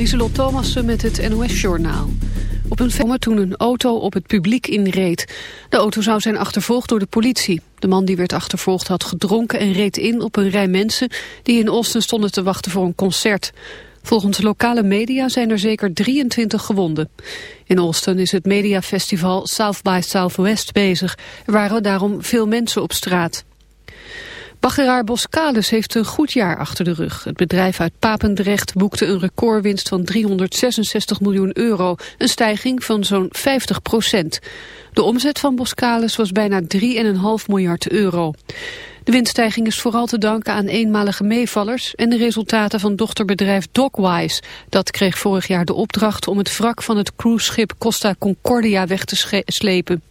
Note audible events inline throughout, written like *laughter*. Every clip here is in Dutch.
Lieselot Thomassen met het NOS-journaal. Op een film toen een auto op het publiek inreed. De auto zou zijn achtervolgd door de politie. De man die werd achtervolgd had gedronken en reed in op een rij mensen... die in Austin stonden te wachten voor een concert. Volgens lokale media zijn er zeker 23 gewonden. In Austin is het mediafestival South by Southwest bezig. Er waren daarom veel mensen op straat. Baggeraar Boskalis heeft een goed jaar achter de rug. Het bedrijf uit Papendrecht boekte een recordwinst van 366 miljoen euro, een stijging van zo'n 50 procent. De omzet van Boskalis was bijna 3,5 miljard euro. De winststijging is vooral te danken aan eenmalige meevallers en de resultaten van dochterbedrijf Dockwise. Dat kreeg vorig jaar de opdracht om het wrak van het cruiseschip Costa Concordia weg te slepen.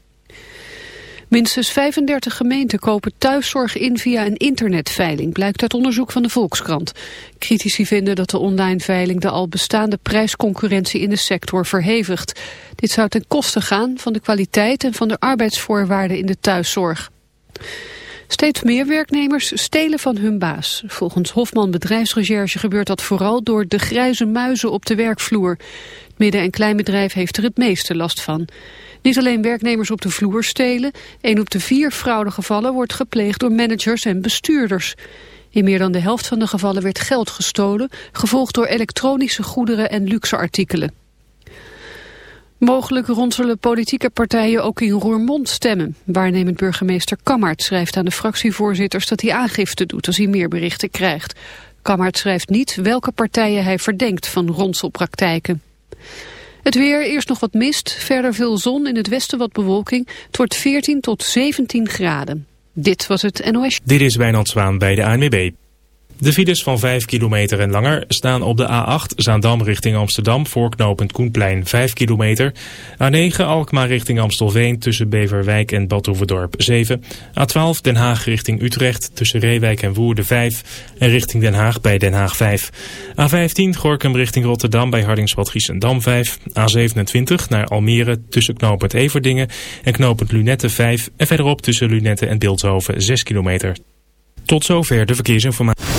Minstens 35 gemeenten kopen thuiszorg in via een internetveiling, blijkt uit onderzoek van de Volkskrant. Critici vinden dat de online veiling de al bestaande prijsconcurrentie in de sector verhevigt. Dit zou ten koste gaan van de kwaliteit en van de arbeidsvoorwaarden in de thuiszorg. Steeds meer werknemers stelen van hun baas. Volgens Hofman Bedrijfsrecherche gebeurt dat vooral door de grijze muizen op de werkvloer. Het midden- en kleinbedrijf heeft er het meeste last van. Niet alleen werknemers op de vloer stelen. Een op de vier fraudegevallen wordt gepleegd door managers en bestuurders. In meer dan de helft van de gevallen werd geld gestolen, gevolgd door elektronische goederen en luxe artikelen. Mogelijk ronselen politieke partijen ook in Roermond stemmen. Waarnemend burgemeester Kammert schrijft aan de fractievoorzitters dat hij aangifte doet als hij meer berichten krijgt. Kammert schrijft niet welke partijen hij verdenkt van ronselpraktijken. Het weer, eerst nog wat mist, verder veel zon, in het westen wat bewolking. Het wordt 14 tot 17 graden. Dit was het NOS. Dit is Wijnand Zwaan bij de ANWB. De files van 5 kilometer en langer staan op de A8 Zaandam richting Amsterdam voor knooppunt Koenplein 5 kilometer. A9 Alkmaar richting Amstelveen tussen Beverwijk en Badhoevedorp 7. A12 Den Haag richting Utrecht tussen Reewijk en Woerden 5 en richting Den Haag bij Den Haag 5. A15 Gorkum richting Rotterdam bij Hardingswad Giessendam 5. A27 naar Almere tussen knooppunt Everdingen en knooppunt Lunette 5 en verderop tussen Lunette en Beeldhoven 6 kilometer. Tot zover de verkeersinformatie.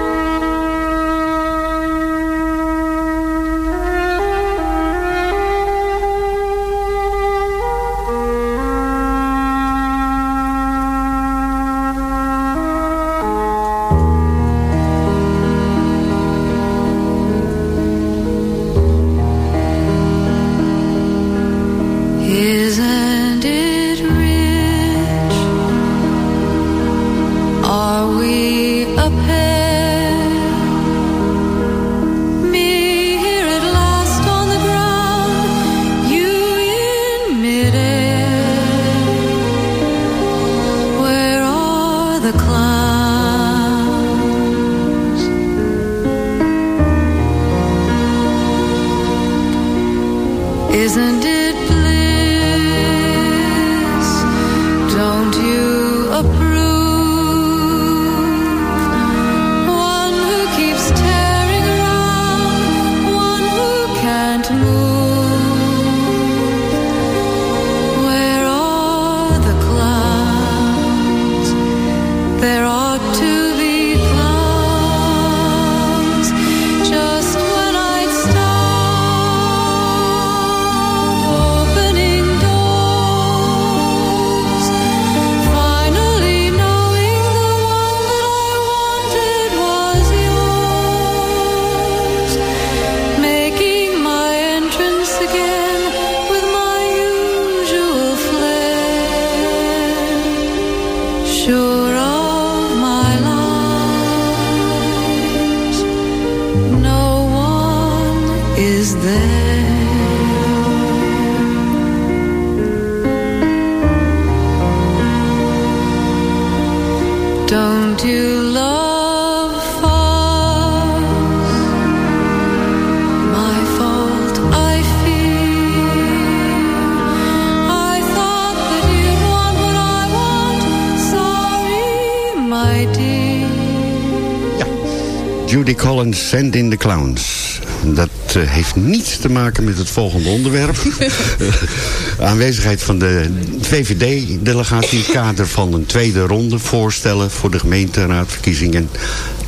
Dat eh, heeft niets te maken met het volgende onderwerp. *laughs* Aanwezigheid van de VVD-delegatie... in het kader van een tweede ronde voorstellen... voor de gemeenteraadverkiezingen.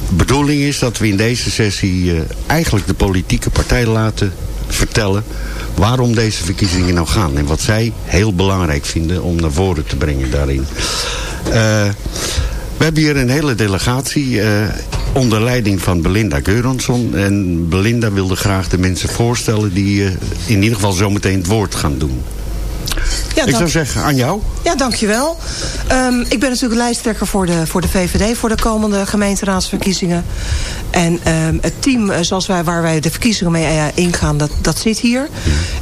De bedoeling is dat we in deze sessie... eh, eigenlijk de politieke partij laten vertellen... waarom deze verkiezingen nou gaan. En wat zij heel belangrijk vinden om naar voren te brengen daarin. Eh, we hebben hier een hele delegatie... eh, onder leiding van Belinda Geuransson. En Belinda wilde graag de mensen voorstellen... die eh, in ieder geval zometeen het woord gaan doen. Ja, Ik zou zeggen, aan jou. ja dankjewel. Ehm ik ben natuurlijk lijsttrekker voor de, voor de VVD... voor de komende gemeenteraadsverkiezingen. En ehm, het team eh, zoals wij, waar wij de verkiezingen mee eh, ingaan... Dat, dat zit hier.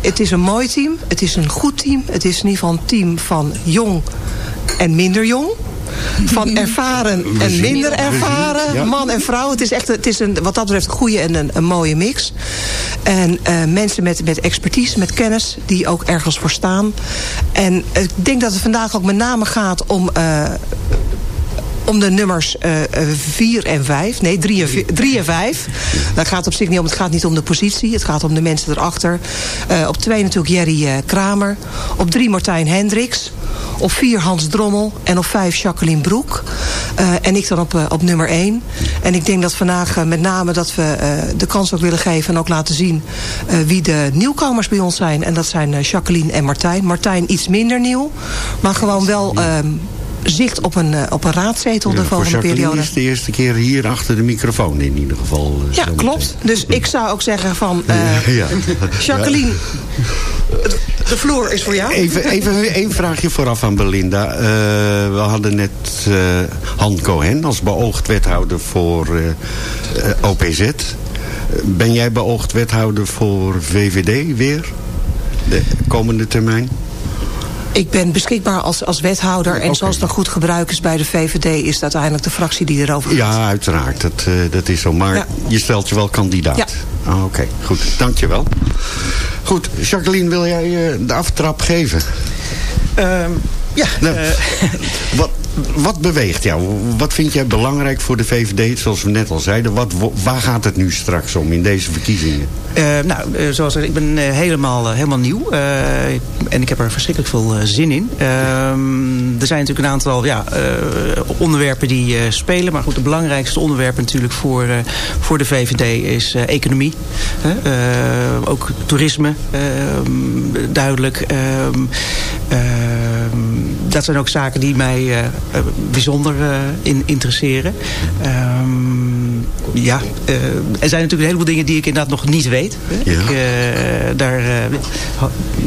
Het is een mooi team. Het is een goed team. Het is in ieder geval een team van jong en minder jong. Van ervaren en minder ervaren. Man en vrouw. Het is echt het is een, wat dat betreft een goede en een, een mooie mix. En eh, mensen met, met expertise, met kennis, die ook ergens voor staan. En ik denk dat het vandaag ook met name gaat om... eh, om de nummers 4 en 5. Nee, 3 en 5. Dat gaat op zich niet om. Het gaat niet om de positie. Het gaat om de mensen erachter. Eh, op 2 natuurlijk Jerry eh, Kramer. Op 3 Martijn Hendricks. Op 4 Hans Drommel. En op 5 Jacqueline Broek. Eh, en ik dan op, eh, op nummer 1. En ik denk dat vandaag eh, met name dat we eh, de kans ook willen geven... en ook laten zien eh, wie de nieuwkomers bij ons zijn. En dat zijn eh, Jacqueline en Martijn. Martijn iets minder nieuw. Maar gewoon wel... ehm, zicht op een, eh, op een raadzetel de volgende periode. is de eerste keer hier achter de microfoon in ieder geval. eh, Ja, klopt. Dus ik zou ook zeggen van... *laughs* eh, Ja. Jacqueline, de vloer is voor jou. Even, even één vraagje vooraf aan Belinda. We hadden net Han Cohen als beoogd wethouder voor OPZ. Ben jij beoogd wethouder voor VVD weer? De komende termijn? Ik ben beschikbaar als, als wethouder. En zoals het een goed gebruik is bij de VVD... is dat uiteindelijk de fractie die erover gaat. Ja, uiteraard. Dat, eh, dat is zo. Maar Ja. je stelt je wel kandidaat. Ja. Ah, Oké, goed. Dankjewel. Goed, Jacqueline, wil jij eh, de aftrap geven? Ehm, ja, Nou, eh, *laughs* wat, wat beweegt jou? Wat vind jij belangrijk voor de VVD? Zoals we net al zeiden, wat, waar gaat het nu straks om in deze verkiezingen? Uh, nou, uh, zoals ik ben uh, helemaal, helemaal nieuw. en ik heb er verschrikkelijk veel zin in. Ehm, er zijn natuurlijk een aantal ja, onderwerpen die spelen. Maar goed, de belangrijkste onderwerpen natuurlijk voor, voor de VVD is economie. ook toerisme, ehm, duidelijk. Ehm, dat zijn ook zaken die mij bijzonder in interesseren. ja, er zijn natuurlijk een heleboel dingen die ik inderdaad nog niet weet. Ja. Ik, daar,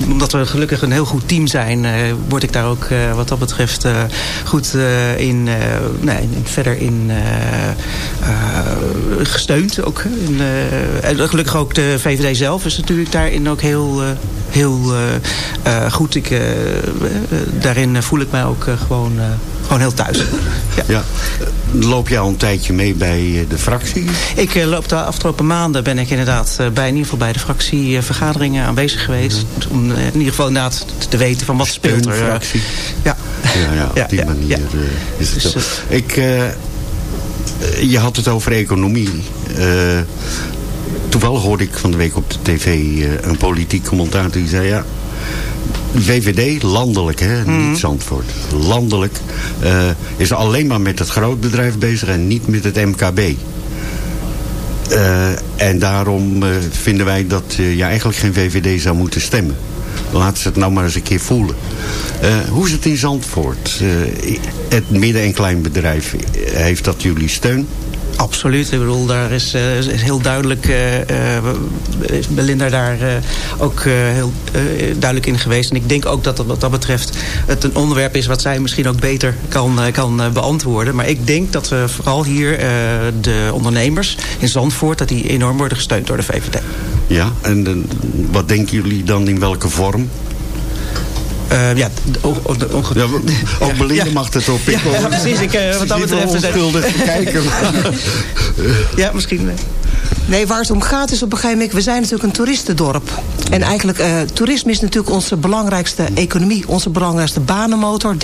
omdat we gelukkig een heel goed team zijn, word ik daar ook wat dat betreft goed in, nee, verder in gesteund. Ook. In, en gelukkig ook de VVD zelf is natuurlijk daarin ook heel, heel goed. Ik, daarin voel ik mij ook gewoon gewoon heel thuis. *laughs* Ja. ja. Loop jij al een tijdje mee bij de fractie? Ik uh, loop de afgelopen maanden ben ik inderdaad uh, bij, in ieder geval bij de fractievergaderingen aanwezig geweest. Mm. Om uh, in ieder geval inderdaad te weten van wat speelt er. fractie. ja. Ja, ja, op *laughs* die manier is het dus, zo. Ik, je had het over economie. toevallig hoorde ik van de week op de tv een politiek commentator die zei... ja, VVD, landelijk, hè, Mhm. niet Zandvoort. Landelijk uh, is alleen maar met het grootbedrijf bezig en niet met het MKB. Uh, en daarom uh, vinden wij dat je eigenlijk geen VVD zou moeten stemmen. Laat ze het nou maar eens een keer voelen. hoe is het in Zandvoort? het midden- en kleinbedrijf, heeft dat jullie steun? Absoluut. Ik bedoel, daar is, uh, is heel duidelijk... Uh, uh, is Belinda daar ook heel duidelijk in geweest. En ik denk ook dat wat dat betreft het een onderwerp is... wat zij misschien ook beter kan, kan beantwoorden. Maar ik denk dat we vooral hier de ondernemers in Zandvoort... dat die enorm worden gesteund door de VVD. Ja, en wat denken jullie dan in welke vorm? Uh, ja, ja, ook *laughs* Belinda ja. mag het op. Ja, ja, precies. Ik, uh, wat dat betreft... onschuldig kijken. *laughs* ja, misschien... Nee, waar het om gaat is op een gegeven moment... we zijn natuurlijk een toeristendorp. En eigenlijk, uh, toerisme is natuurlijk onze belangrijkste economie. Onze belangrijkste banenmotor. 30%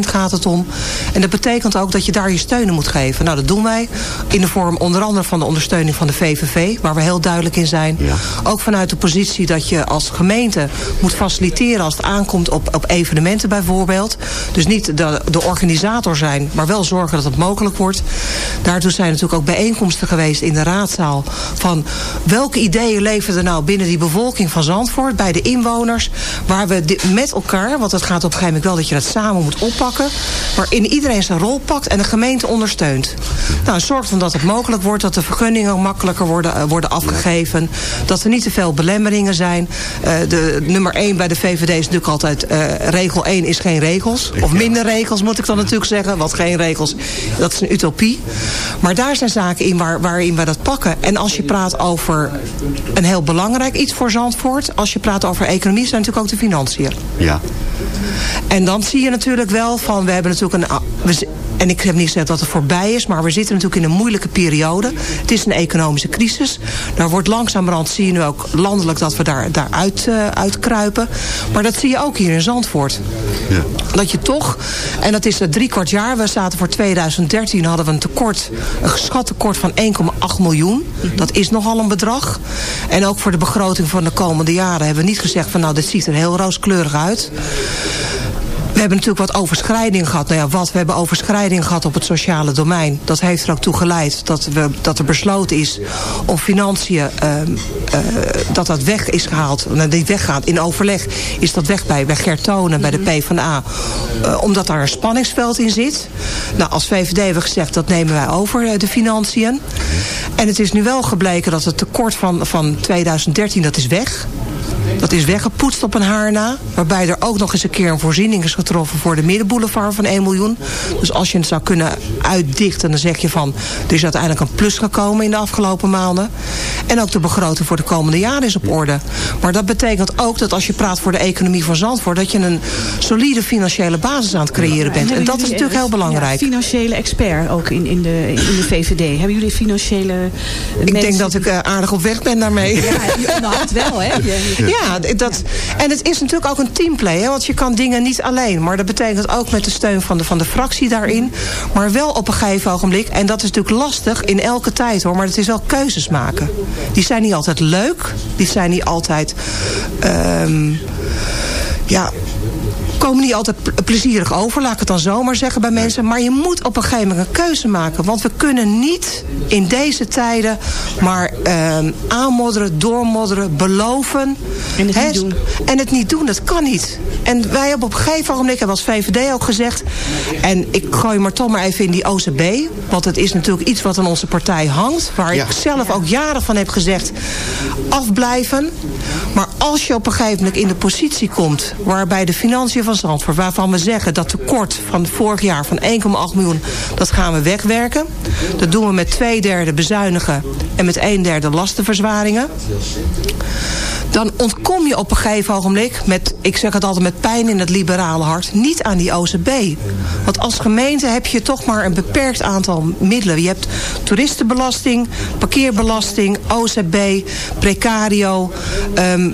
gaat het om. En dat betekent ook dat je daar je steun moet geven. Nou, dat doen wij. In de vorm onder andere van de ondersteuning van de VVV. Waar we heel duidelijk in zijn. Ja. Ook vanuit de positie dat je als gemeente moet faciliteren... als het aankomt op, op evenementen bijvoorbeeld. Dus niet de, de organisator zijn, maar wel zorgen dat het mogelijk wordt. Daartoe zijn natuurlijk ook bijeenkomsten geweest in de raadzaal van welke ideeën leven er nou binnen die bevolking van Zandvoort, bij de inwoners, waar we met elkaar, want het gaat op een gegeven moment wel dat je dat samen moet oppakken, waarin iedereen zijn rol pakt en de gemeente ondersteunt. Nou, zorg dan dat het mogelijk wordt, dat de vergunningen makkelijker worden, uh, worden afgegeven, dat er niet te veel belemmeringen zijn. Uh, de nummer 1 bij de VVD is natuurlijk altijd uh, regel 1 is geen regels, of minder regels moet ik dan natuurlijk zeggen, want geen regels, dat is een utopie. Maar daar zijn zaken in waar, waarin we dat pakken. En als je praat over een heel belangrijk iets voor Zandvoort... als je praat over economie, zijn natuurlijk ook de financiën. Ja. En dan zie je natuurlijk wel van... we hebben natuurlijk een... We, en ik heb niet gezegd dat het voorbij is... maar we zitten natuurlijk in een moeilijke periode. Het is een economische crisis. Daar wordt langzamerhand, zie je nu ook landelijk... dat we daar, daar uit, uh, uitkruipen. Maar dat zie je ook hier in Zandvoort. Ja. Dat je toch... En dat is drie kwart jaar. We zaten voor 2013 hadden we een tekort... een geschat tekort van 1,8 miljoen. Dat is nogal een bedrag. En ook voor de begroting van de komende jaren... hebben we niet gezegd van... nou, dit ziet er heel rooskleurig uit. We hebben natuurlijk wat overschrijding gehad. Nou ja, wat? We hebben overschrijding gehad op het sociale domein. Dat heeft er ook toe geleid dat, we, dat er besloten is om financiën, uh, uh, dat dat weg is gehaald. Nou, niet weggaat. In overleg is dat weg bij, bij Gert Tonen, bij de PvdA. Uh, omdat daar een spanningsveld in zit. Nou, als VVD hebben we gezegd, dat nemen wij over, de financiën. En het is nu wel gebleken dat het tekort van, van 2013, dat is weg. Dat is weggepoetst op een haar na. Waarbij er ook nog eens een keer een voorziening is getroffen voor de middenboulevard van 1 miljoen. Dus als je het zou kunnen uitdichten, dan zeg je van... er is uiteindelijk een plus gekomen in de afgelopen maanden. En ook de begroting voor de komende jaren is op orde. Maar dat betekent ook dat als je praat voor de economie van Zandvoort... dat je een solide financiële basis aan het creëren bent. En dat is natuurlijk heel belangrijk. Ja, financiële expert ook in, in, de, in de VVD. Hebben jullie financiële Ik denk dat ik uh, aardig op weg ben daarmee. Ja, je onderhoudt wel, hè? Je, ja, Ja, dat, en het is natuurlijk ook een teamplay. Hè, want je kan dingen niet alleen. Maar dat betekent ook met de steun van de, van de fractie daarin. Maar wel op een gegeven ogenblik. En dat is natuurlijk lastig in elke tijd hoor. Maar het is wel keuzes maken. Die zijn niet altijd leuk. Die zijn niet altijd... ehm, ja, komen niet altijd ple- plezierig over, laat ik het dan zomaar zeggen bij mensen. Maar je moet op een gegeven moment een keuze maken. Want we kunnen niet in deze tijden maar ehm, aanmodderen, doormodderen, beloven. En het doen. En het niet doen, dat kan niet. En wij hebben op een gegeven moment, hebben als VVD ook gezegd... en ik gooi maar toch maar even in die OCB... want het is natuurlijk iets wat aan onze partij hangt... waar Ja. ik zelf ook jaren van heb gezegd... afblijven. Maar als je op een gegeven moment in de positie komt... waarbij de financiën van Waarvan we zeggen dat tekort van vorig jaar van 1,8 miljoen... dat gaan we wegwerken. Dat doen we met twee derde bezuinigen... en met een derde lastenverzwaringen dan ontkom je op een gegeven ogenblik... met, ik zeg het altijd met pijn in het liberale hart... niet aan die OCB. Want als gemeente heb je toch maar een beperkt aantal middelen. Je hebt toeristenbelasting, parkeerbelasting, OCB, precario... ehm,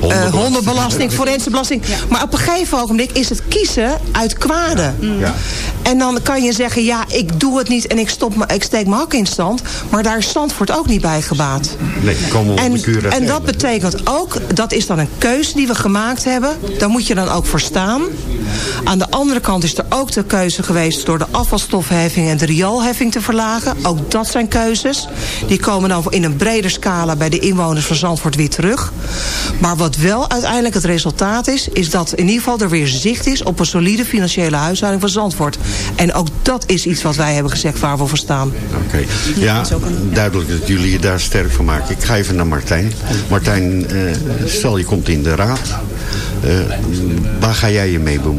eh, hondenbelasting, forense belasting. Maar op een gegeven ogenblik is het kiezen uit kwade. En dan kan je zeggen, ja, ik doe het niet en ik, stop me, ik steek mijn hak in stand. Maar daar is Zandvoort ook niet bij gebaat. Nee, komen we op En, de en dat betekent ook, dat is dan een keuze die we gemaakt hebben. Daar moet je dan ook voor staan. Aan de andere kant is er ook de keuze geweest... door de afvalstoffenheffing en de rioolheffing te verlagen. Ook dat zijn keuzes. Die komen dan in een breder scala bij de inwoners van Zandvoort weer terug. Maar wat wel uiteindelijk het resultaat is... is dat in ieder geval er weer zicht is op een solide financiële huishouding van Zandvoort. En ook dat is iets wat wij hebben gezegd waar we voor staan. Oké, ja, duidelijk dat jullie je daar sterk van maken. Ik ga even naar Martijn. Martijn, eh, stel je komt in de raad. Eh, waar ga jij je mee bemoeien?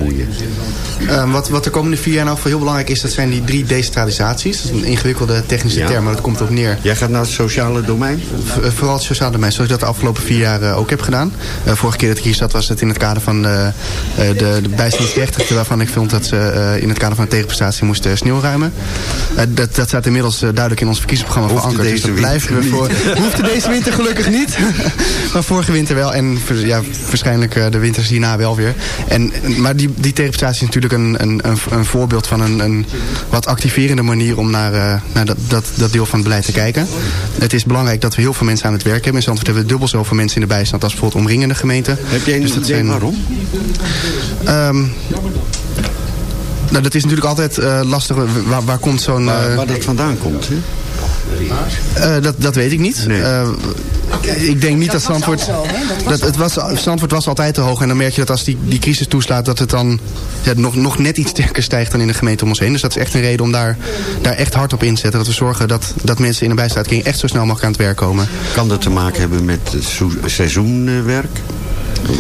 Ehm, wat, wat de komende vier jaar nou voor heel belangrijk is, dat zijn die drie decentralisaties. Dat is een ingewikkelde technische Ja. term, maar dat komt erop neer. Jij gaat naar het sociale domein? V- eh, vooral het sociale domein, zoals ik dat de afgelopen vier jaar eh, ook heb gedaan. Eh, vorige keer dat ik hier zat was het in het kader van de, de bijstandsgerechtigden... waarvan ik vond dat ze in het kader van de tegenprestatie moesten sneeuw ruimen. Eh, dat, dat staat inmiddels duidelijk in ons verkiezingsprogramma Hoefde verankerd. Dus dat blijven we voor. *laughs* Hoefde deze winter gelukkig niet. *laughs* maar vorige winter wel. En ja, waarschijnlijk de winters hierna wel weer. En, maar die, die tegenprestatie is natuurlijk een, een, een, voorbeeld van een, een wat activerende manier om naar, eh, naar dat, dat, dat deel van het beleid te kijken. Het is belangrijk dat we heel veel mensen aan het werk hebben. In Zandvoort hebben we dubbel zoveel mensen in de bijstand als bijvoorbeeld omringende gemeenten. Heb jij een Dus dat idee zijn- waarom? Ehm, nou, dat is natuurlijk altijd eh, lastig. Waar, waar komt zo'n... Waar, eh, waar dat vandaan komt, hè? dat, dat weet ik niet. Ik denk niet dat, Zandvoort... Dat, het was, Zandvoort was altijd te hoog. En dan merk je dat als die, die crisis toeslaat... dat het dan ja, nog, nog net iets sterker stijgt dan in de gemeente om ons heen. Dus dat is echt een reden om daar, daar echt hard op in te zetten. Dat we zorgen dat, dat mensen in een bijstaatkring echt zo snel mogelijk aan het werk komen. Kan dat te maken hebben met seizoenwerk?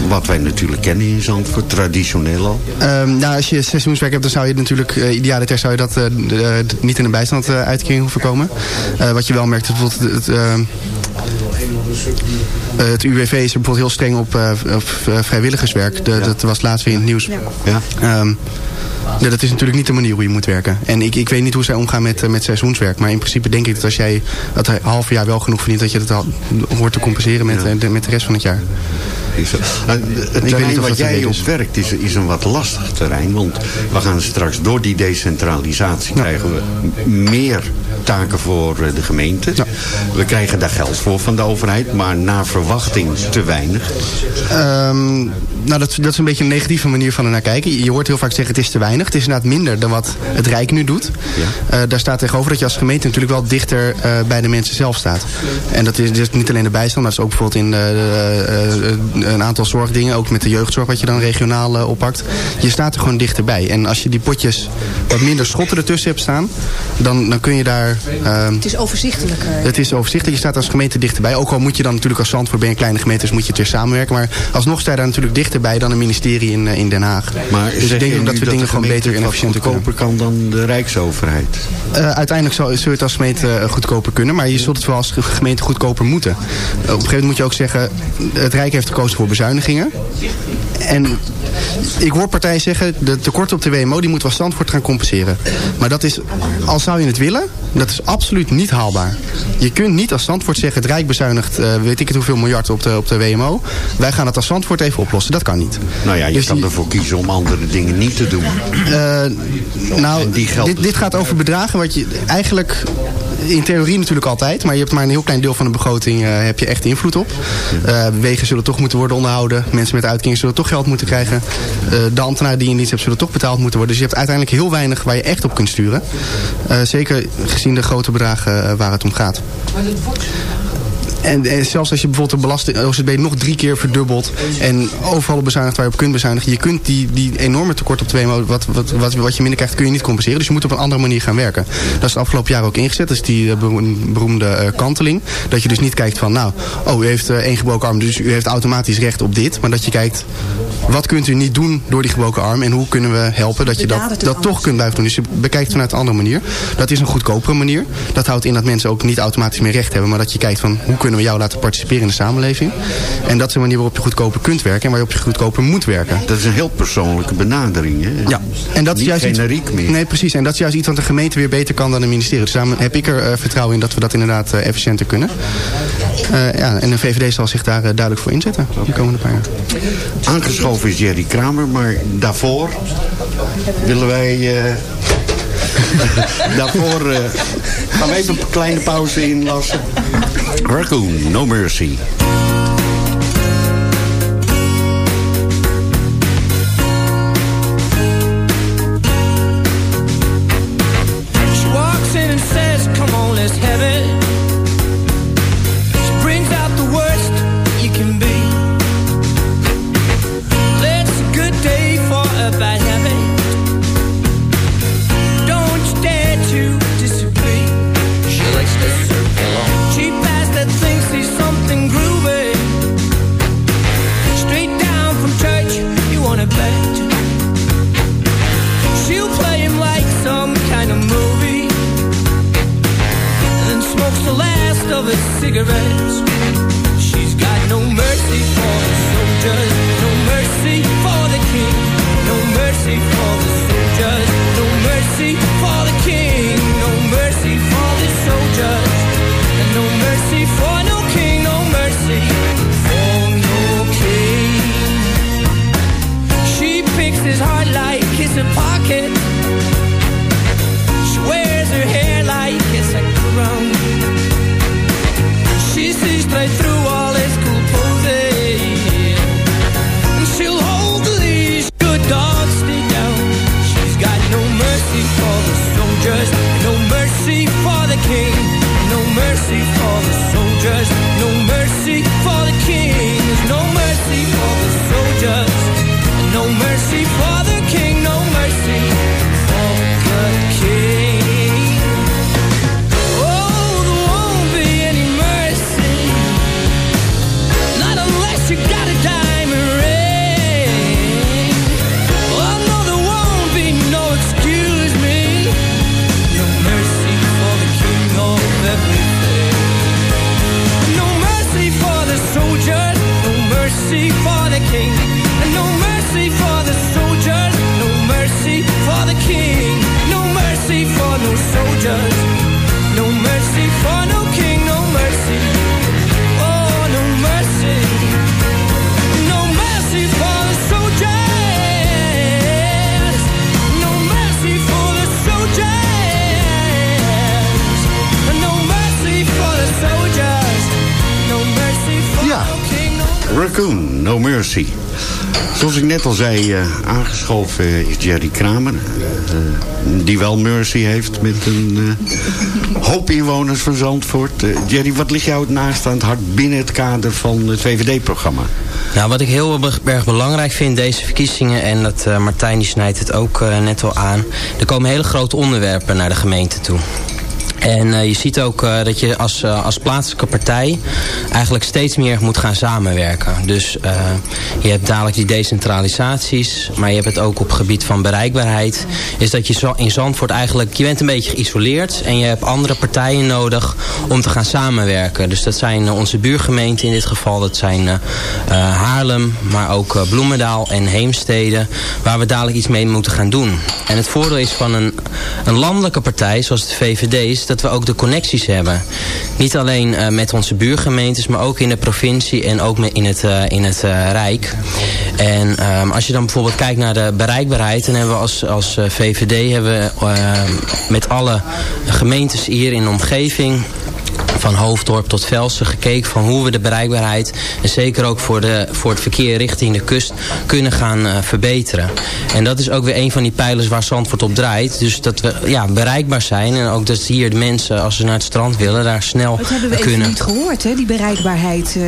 Wat wij natuurlijk kennen in Zandvoort, traditioneel al. Ehm, nou, als je seizoenswerk hebt, dan zou je natuurlijk, eh idealiter zou je dat eh, eh, niet in een bijstand uitkering hoeven komen. Wat je wel merkt, bijvoorbeeld het, het UWV is er bijvoorbeeld heel streng op, op vrijwilligerswerk. De, Dat was laatst weer in het nieuws. Ja. Ehm, ja, dat is natuurlijk niet de manier hoe je moet werken. En ik, ik weet niet hoe zij omgaan met, met seizoenswerk. Maar in principe denk ik dat als jij dat half jaar wel genoeg verdient... dat je dat hoort te compenseren met, de, met de rest van het jaar. Is het, het weet terrein de jij op is. werkt is, is een wat lastig terrein. Want we gaan straks door die decentralisatie krijgen we meer taken voor eh, de gemeente. We krijgen daar geld voor van de overheid. Maar naar verwachting te weinig. Ehm, nou, dat, dat is een beetje een negatieve manier van er naar kijken. Je hoort heel vaak zeggen het is te weinig. Het is inderdaad minder dan wat het Rijk nu doet. Eh, daar staat tegenover dat je als gemeente natuurlijk wel dichter eh, bij de mensen zelf staat. En dat is dus niet alleen de bijstand, maar dat is ook bijvoorbeeld in eh, een aantal zorgdingen. Ook met de jeugdzorg wat je dan regionaal eh, oppakt. Je staat er gewoon dichterbij. En als je die potjes wat minder schotten ertussen hebt staan, dan, dan kun je daar... ehm, Het is overzichtelijker. het is overzichtelijk. Je staat als gemeente dichterbij. Ook al moet je dan natuurlijk als Zandvoort bij een kleine gemeente... dus moet je het weer samenwerken. Maar alsnog sta je daar natuurlijk dichterbij dan een ministerie in, eh, in Den Haag. Maar dus ik denk ook dat we dingen gewoon beter en efficiënter kunnen. goedkoper kan dan de Rijksoverheid. Eh, uiteindelijk zal, zul je het als gemeente eh, goedkoper kunnen. Maar je zult het wel als gemeente goedkoper moeten. Eh, op een gegeven moment moet je ook zeggen... Het Rijk heeft gekozen gekozen voor bezuinigingen. En ik hoor partijen zeggen, de tekorten op de WMO die moeten we Zandvoort gaan compenseren. Maar dat is, al zou je het willen, dat is absoluut niet haalbaar. Je kunt niet als Zandvoort zeggen, het Rijk bezuinigt uh, weet ik het hoeveel miljard op de, op de WMO. Wij gaan het als Zandvoort even oplossen. Dat kan niet. Nou ja, je Dus kan die- ervoor kiezen om andere dingen niet te doen. Eh, nou, die dit, dit gaat over bedragen wat je eigenlijk in theorie natuurlijk altijd, maar je hebt maar een heel klein deel van de begroting eh, heb je echt invloed op. Eh, wegen zullen toch moeten worden onderhouden. Mensen met uitkering zullen toch geld moeten krijgen. Eh, de ambtenaren die in dienst hebt zullen toch betaald moeten worden. Dus je hebt uiteindelijk heel weinig waar je echt op kunt sturen. Eh, zeker gezien de grote bedragen eh, waar het om gaat. En, en zelfs als je bijvoorbeeld de belasting OZB nog drie keer verdubbelt... en overal bezuinigt waar je op kunt bezuinigen... je kunt die, die enorme tekort op 2 wat, wat, wat, wat je minder krijgt, kun je niet compenseren. Dus je moet op een andere manier gaan werken. Dat is de afgelopen jaren ook ingezet. Dat is die eh, beroem- beroemde eh, kanteling. Dat je dus niet kijkt van, nou, oh, u heeft eh, één gebroken arm... dus u heeft automatisch recht op dit. Maar dat je kijkt, wat kunt u niet doen door die gebroken arm... en hoe kunnen we helpen dat je dat, dat toch kunt blijven doen. Dus je bekijkt vanuit een andere manier. Dat is een goedkopere manier. Dat houdt in dat mensen ook niet automatisch meer recht hebben... maar dat je kijkt van, hoe kunnen we jou laten participeren in de samenleving. En dat is een manier waarop je goedkoper kunt werken... en waarop je goedkoper moet werken. Dat is een heel persoonlijke benadering. Hè? Ja, en dat is Niet juist iets- generiek meer. Nee, precies. En dat is juist iets wat de gemeente weer beter kan dan een ministerie. Dus daarom heb ik er eh, vertrouwen in dat we dat inderdaad eh, efficiënter kunnen. Eh, ja, en de VVD zal zich daar duidelijk voor inzetten de komende paar jaar. Aangeschoven is Jerry Kramer, maar daarvoor willen wij... *laughs* daarvoor gaan we even een kleine pauze inlassen. Raccoon, No Mercy. Zoals ik net al zei, eh, aangeschoven is Jerry Kramer. eh, die wel mercy heeft met een eh, hoop inwoners van Zandvoort. Jerry, wat ligt jou het naast aan het hart binnen het kader van het VVD-programma? Nou, wat ik heel erg belangrijk vind deze verkiezingen... en dat Martijn die snijdt het ook net al aan... er komen hele grote onderwerpen naar de gemeente toe. En eh, je ziet ook eh, dat je als, eh, als plaatselijke partij eigenlijk steeds meer moet gaan samenwerken. Dus je hebt dadelijk die decentralisaties, maar je hebt het ook op gebied van bereikbaarheid. Is dat je in Zandvoort eigenlijk, je bent een beetje geïsoleerd en je hebt andere partijen nodig om te gaan samenwerken. Dus dat zijn onze buurgemeenten in dit geval, dat zijn Haarlem, maar ook Bloemendaal en Heemstede, waar we dadelijk iets mee moeten gaan doen. En het voordeel is van een, een landelijke partij, zoals de VVD, is dat we ook de connecties hebben. Niet alleen eh, met onze buurgemeentes, maar ook in de provincie en ook in het, eh, in het eh, Rijk. En ehm, als je dan bijvoorbeeld kijkt naar de bereikbaarheid, dan hebben we als, als VVD hebben we, ehm, met alle gemeentes hier in de omgeving van Hoofddorp tot Velsen gekeken van hoe we de bereikbaarheid en zeker ook voor, de, voor het verkeer richting de kust kunnen gaan eh, verbeteren. En dat is ook weer een van die pijlers waar Zandvoort op draait. Dus dat we ja, bereikbaar zijn en ook dat hier de mensen als ze naar het strand willen daar snel Dat hebben we even kunnen. niet gehoord, hè? die bereikbaarheid eh,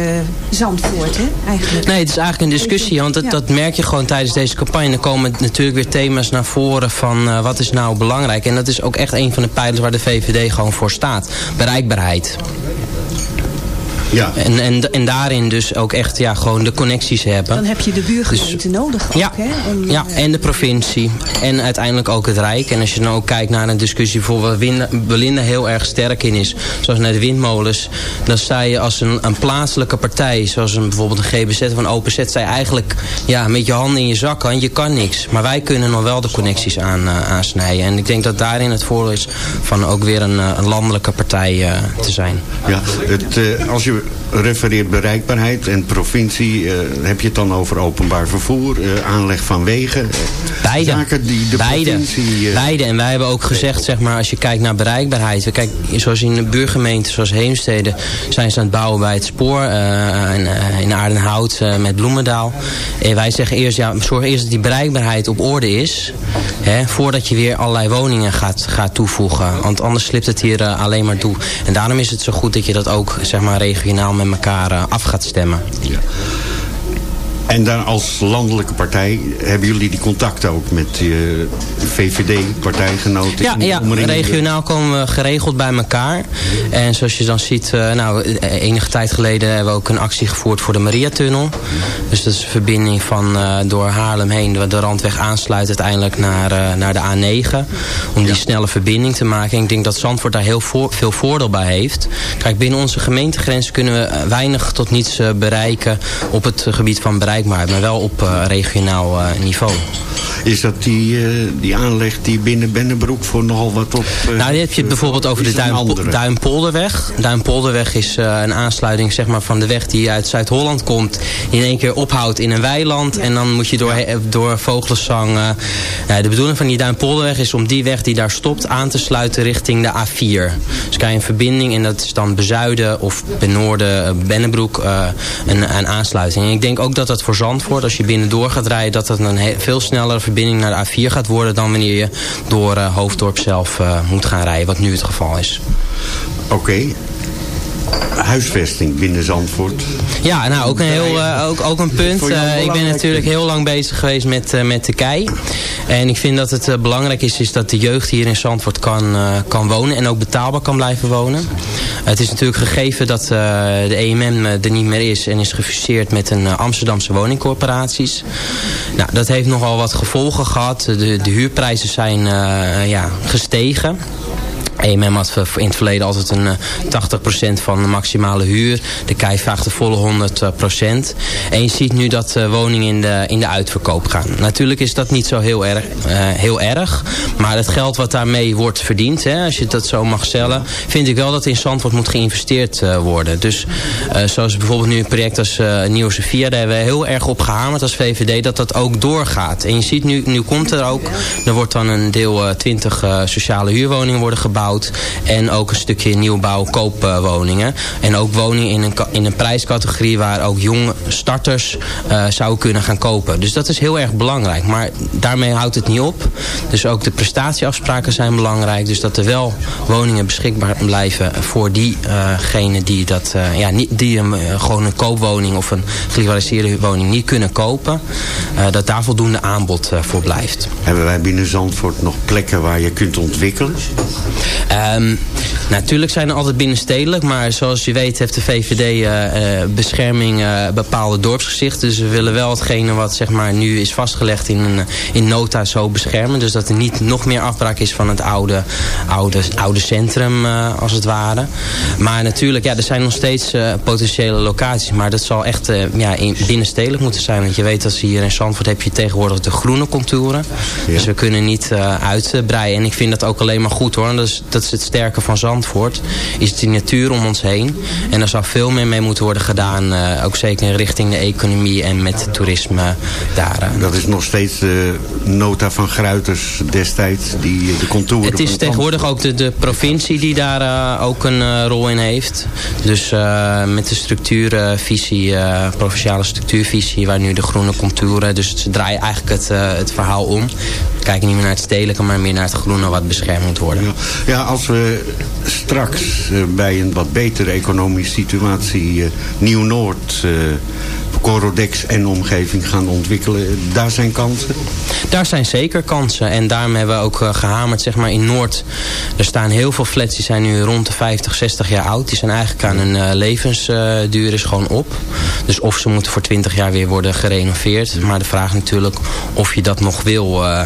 Zandvoort, hè? eigenlijk. Nee, het is eigenlijk een discussie, want dat, Ja. dat merk je gewoon tijdens deze campagne. Er komen natuurlijk weer thema's naar voren van eh, wat is nou belangrijk. En dat is ook echt een van de pijlers waar de VVD gewoon voor staat. Bereikbaarheid. Thank you. Ja. En, en, en daarin dus ook echt ja, gewoon de connecties hebben. Dan heb je de buurgemeente nodig ook, Ja. hè? Om, Ja, en de provincie. En uiteindelijk ook het Rijk. En als je dan ook kijkt naar een discussie bijvoorbeeld waar Belinda heel erg sterk in is. Zoals naar de windmolens. Dan sta je als een, een plaatselijke partij. Zoals een, bijvoorbeeld een GBZ of een OPZ. Sta je eigenlijk ja, met je handen in je zak. Want je kan niks. Maar wij kunnen nog wel de connecties aan, eh, aansnijden. En ik denk dat daarin het voordeel is van ook weer een, eh, een landelijke partij eh, te zijn. Ja, het, eh, als je refereert bereikbaarheid en provincie, eh, heb je het dan over openbaar vervoer, eh, aanleg van wegen? eh, Beide. Zaken die de Beide. provincie... Beide. En wij hebben ook gezegd, zeg maar, als je kijkt naar bereikbaarheid. We kijken, zoals in de buurgemeenten, zoals Heemstede, zijn ze aan het bouwen bij het spoor. en, in Aardenhout met Bloemendaal. En wij zeggen eerst, ja, zorg eerst dat die bereikbaarheid op orde is. Hè, voordat je weer allerlei woningen gaat, gaat toevoegen. Want anders slipt het hier alleen maar toe. En daarom is het zo goed dat je dat ook, zeg maar, met elkaar eh, af gaat stemmen. En dan als landelijke partij hebben jullie die contacten ook met je VVD-partijgenoten? Ja, in de ja, omringende- regionaal komen we geregeld bij elkaar. En zoals je dan ziet, eh, nou, eh, enige tijd geleden hebben we ook een actie gevoerd voor de Mariatunnel. Dus dat is een verbinding van eh, door Haarlem heen, de randweg aansluit uiteindelijk naar, naar de A9. Om die snelle verbinding te maken. En ik denk dat Zandvoort daar heel voor- veel voordeel bij heeft. Kijk, binnen onze gemeentegrens kunnen we weinig tot niets bereiken op het gebied van bereikbaarheid. Maar wel op eh, regionaal eh, niveau. Is dat die, eh, die aanleg die binnen Bennebroek voor nogal wat op... eh, Nou, dan heb je het bijvoorbeeld over de Duim? Duimpolderweg. Duimpolderweg is eh, een aansluiting zeg maar, van de weg die uit Zuid-Holland komt. Die in één keer ophoudt in een weiland. En dan moet je door, door Vogelenzang... eh, nou, de bedoeling van die Duimpolderweg is om die weg die daar stopt aan te sluiten richting de A4. Dus krijg je een verbinding en dat is dan Bezuiden of Benoorden, Bennebroek eh, een, een aansluiting. En ik denk ook dat dat voor Zandvoort, als je binnendoor gaat rijden... dat dat een veel snellere verbinding naar de A4 gaat worden... dan wanneer je door eh, Hoofddorp zelf eh, moet gaan rijden, wat nu het geval is. Oké. Huisvesting binnen Zandvoort. Ja, nou ook een, heel, eh, ook, ook een punt. Eh, ik ben natuurlijk heel lang bezig geweest met, eh, met de kei. En ik vind dat het belangrijk is, is dat de jeugd hier in Zandvoort kan, eh, kan wonen. En ook betaalbaar kan blijven wonen. het is natuurlijk gegeven dat eh, de EMM er niet meer is. En is gefuseerd met een Amsterdamse woningcorporaties. Nou, dat heeft nogal wat gevolgen gehad. De, de huurprijzen zijn eh, ja, gestegen. EMM had in het verleden altijd een eh, 80% van de maximale huur. De KEI vraagt de volle 100%. En je ziet nu dat eh, woningen in de, in de uitverkoop gaan. Natuurlijk is dat niet zo heel erg, eh, heel erg. Maar het geld wat daarmee wordt verdiend, hè, als je dat zo mag stellen... vind ik wel dat in Zandvoort moet geïnvesteerd eh, worden. Dus eh, zoals bijvoorbeeld nu een project als eh Nieuwe Sofia... daar hebben we heel erg op gehamerd als VVD dat dat ook doorgaat. En je ziet nu, nu komt er ook... er wordt dan een deel eh, 20 eh, sociale huurwoningen worden gebouwd. En ook een stukje nieuwbouw koopwoningen. en ook woningen in een, in een prijscategorie waar ook jonge starters eh, zouden kunnen gaan kopen. Dus dat is heel erg belangrijk. Maar daarmee houdt het niet op. Dus ook de prestatieafspraken zijn belangrijk. Dus dat er wel woningen beschikbaar blijven voor diegenen die, dat, eh, ja, niet, die een, eh, gewoon een koopwoning of een geliberaceerde woning niet kunnen kopen. Dat daar voldoende aanbod voor blijft. Hebben wij binnen Zandvoort nog plekken waar je kunt ontwikkelen? Ehm, natuurlijk zijn er altijd binnenstedelijk, maar zoals je weet heeft de VVD eh, eh, bescherming eh, bepaalde dorpsgezichten. Dus we willen wel hetgene wat zeg maar, nu is vastgelegd in, een, in nota zo beschermen. Dus dat er niet nog meer afbraak is van het oude, oude, oude centrum als het ware. Maar natuurlijk, ja, er zijn nog steeds potentiële locaties. Maar dat zal echt ja, in, binnenstedelijk moeten zijn. Want je weet dat hier in Zandvoort heb je tegenwoordig de groene contouren. Dus we kunnen niet uitbreiden. En ik vind dat ook alleen maar goed hoor. Is, dat is het sterke van Zandvoort. Is die natuur om ons heen. En er zou veel meer mee moeten worden gedaan. Uh, ook zeker in richting de economie en met toerisme daar. Uh. Dat is nog steeds de nota van Gruiters destijds. Die de contouren Het is tegenwoordig ook de, de provincie die daar uh, ook een rol in heeft. Dus met de structuurvisie, provinciale structuurvisie. Waar nu de groene contouren. Dus ze draaien eigenlijk het, het verhaal om. Kijken niet meer naar het stedelijke, maar meer naar het groene wat beschermd moet worden. Ja, ja als we straks bij een wat betere economische situatie Nieuw-Noord Corodex en omgeving gaan ontwikkelen. Daar zijn kansen? Daar zijn zeker kansen. En daarom hebben we ook uh, gehamerd zeg maar, in Noord. Er staan heel veel flats die zijn nu rond de 50, 60 jaar oud. Die zijn eigenlijk aan hun uh, levensduur is gewoon op. Dus of ze moeten voor 20 jaar weer worden gerenoveerd. Maar de vraag natuurlijk of je dat nog wil. Uh,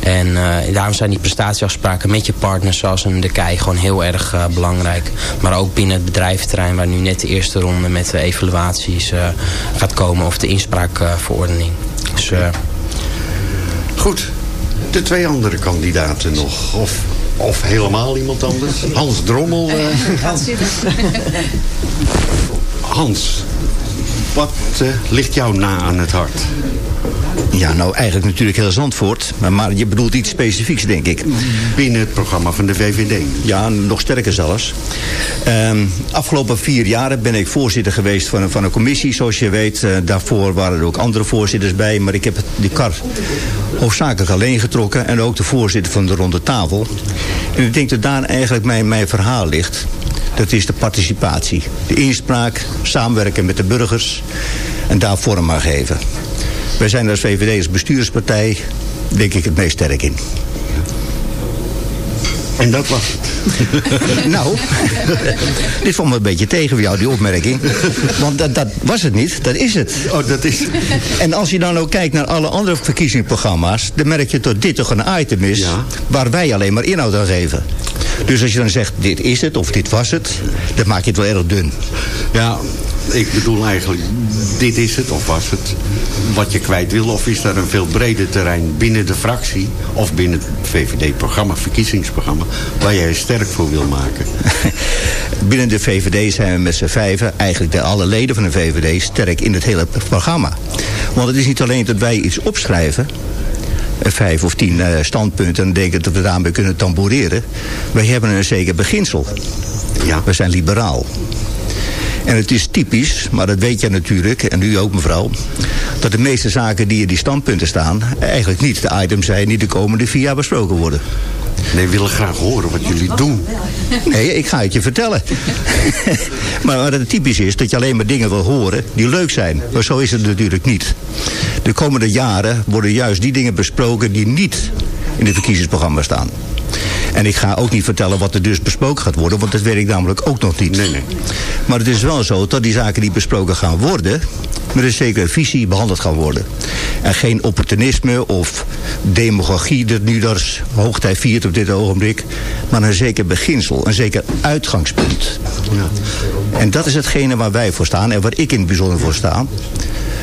en daarom zijn die prestatieafspraken met je partners zoals een De Kei gewoon heel erg belangrijk. Maar ook binnen het bedrijventerrein waar nu net de eerste ronde met de evaluaties gaat komen of de inspraakverordening. Dus, uh... Goed, de twee andere kandidaten nog. Of, of helemaal iemand anders. Hans Drommel. Uh... *laughs* Hans, Hans, wat uh, ligt jou na aan het hart? Ja, nou eigenlijk natuurlijk heel Zandvoort. Maar, maar je bedoelt iets specifieks, denk ik. Binnen het programma van de VVD. Ja, nog sterker zelfs. Um, afgelopen vier jaren ben ik voorzitter geweest van, van een commissie. Zoals je weet, uh, daarvoor waren er ook andere voorzitters bij. Maar ik heb die kar hoofdzakelijk alleen getrokken. En ook de voorzitter van de ronde tafel. En ik denk dat daar eigenlijk mijn, mijn verhaal ligt. Dat is de participatie. De inspraak, samenwerken met de burgers. En daar vorm aan geven. Wij zijn als VVD als bestuurspartij denk ik het meest sterk in. En dat was het. *laughs* nou, *laughs* dit vond me een beetje tegen voor jou, die opmerking. Want dat, dat, was het niet, dat is het. Oh, dat is En als je dan ook kijkt naar alle andere verkiezingsprogramma's... dan merk je dat dit toch een item is... waar wij alleen maar inhoud aan geven. Dus als je dan zegt, dit is het of dit was het... dan maak je het wel erg dun. Ja, ik bedoel eigenlijk, dit is het of was het wat je kwijt wil? Of is daar een veel breder terrein binnen de fractie of binnen het VVD-programma, verkiezingsprogramma, waar jij sterk voor wil maken? *laughs* Binnen de VVD zijn we met z'n vijven, eigenlijk de alle leden van de VVD, sterk in het hele programma. Want het is niet alleen dat wij iets opschrijven, vijf of tien standpunten en denken dat we daarmee kunnen tamboureren. Wij hebben een zeker beginsel. Ja. We zijn liberaal. En het is typisch, maar dat weet je natuurlijk, en u ook mevrouw... dat de meeste zaken die in die standpunten staan... eigenlijk niet de items zijn die de komende vier jaar besproken worden. Nee, we willen graag horen wat jullie doen. Nee, ik ga het je vertellen. *laughs* maar wat het typisch is, dat je alleen maar dingen wil horen die leuk zijn. Maar zo is het natuurlijk niet. De komende jaren worden juist die dingen besproken die niet in het verkiezingsprogramma staan. En ik ga ook niet vertellen wat er dus besproken gaat worden, want dat weet ik namelijk ook nog niet. Nee, nee. Maar het is wel zo dat die zaken die besproken gaan worden, met een zekere visie behandeld gaan worden. En geen opportunisme of demagogie dat nu daar hoogtij viert op dit ogenblik. Maar een zeker beginsel, een zeker uitgangspunt. Ja. En dat is hetgene waar wij voor staan en waar ik in het bijzonder voor sta.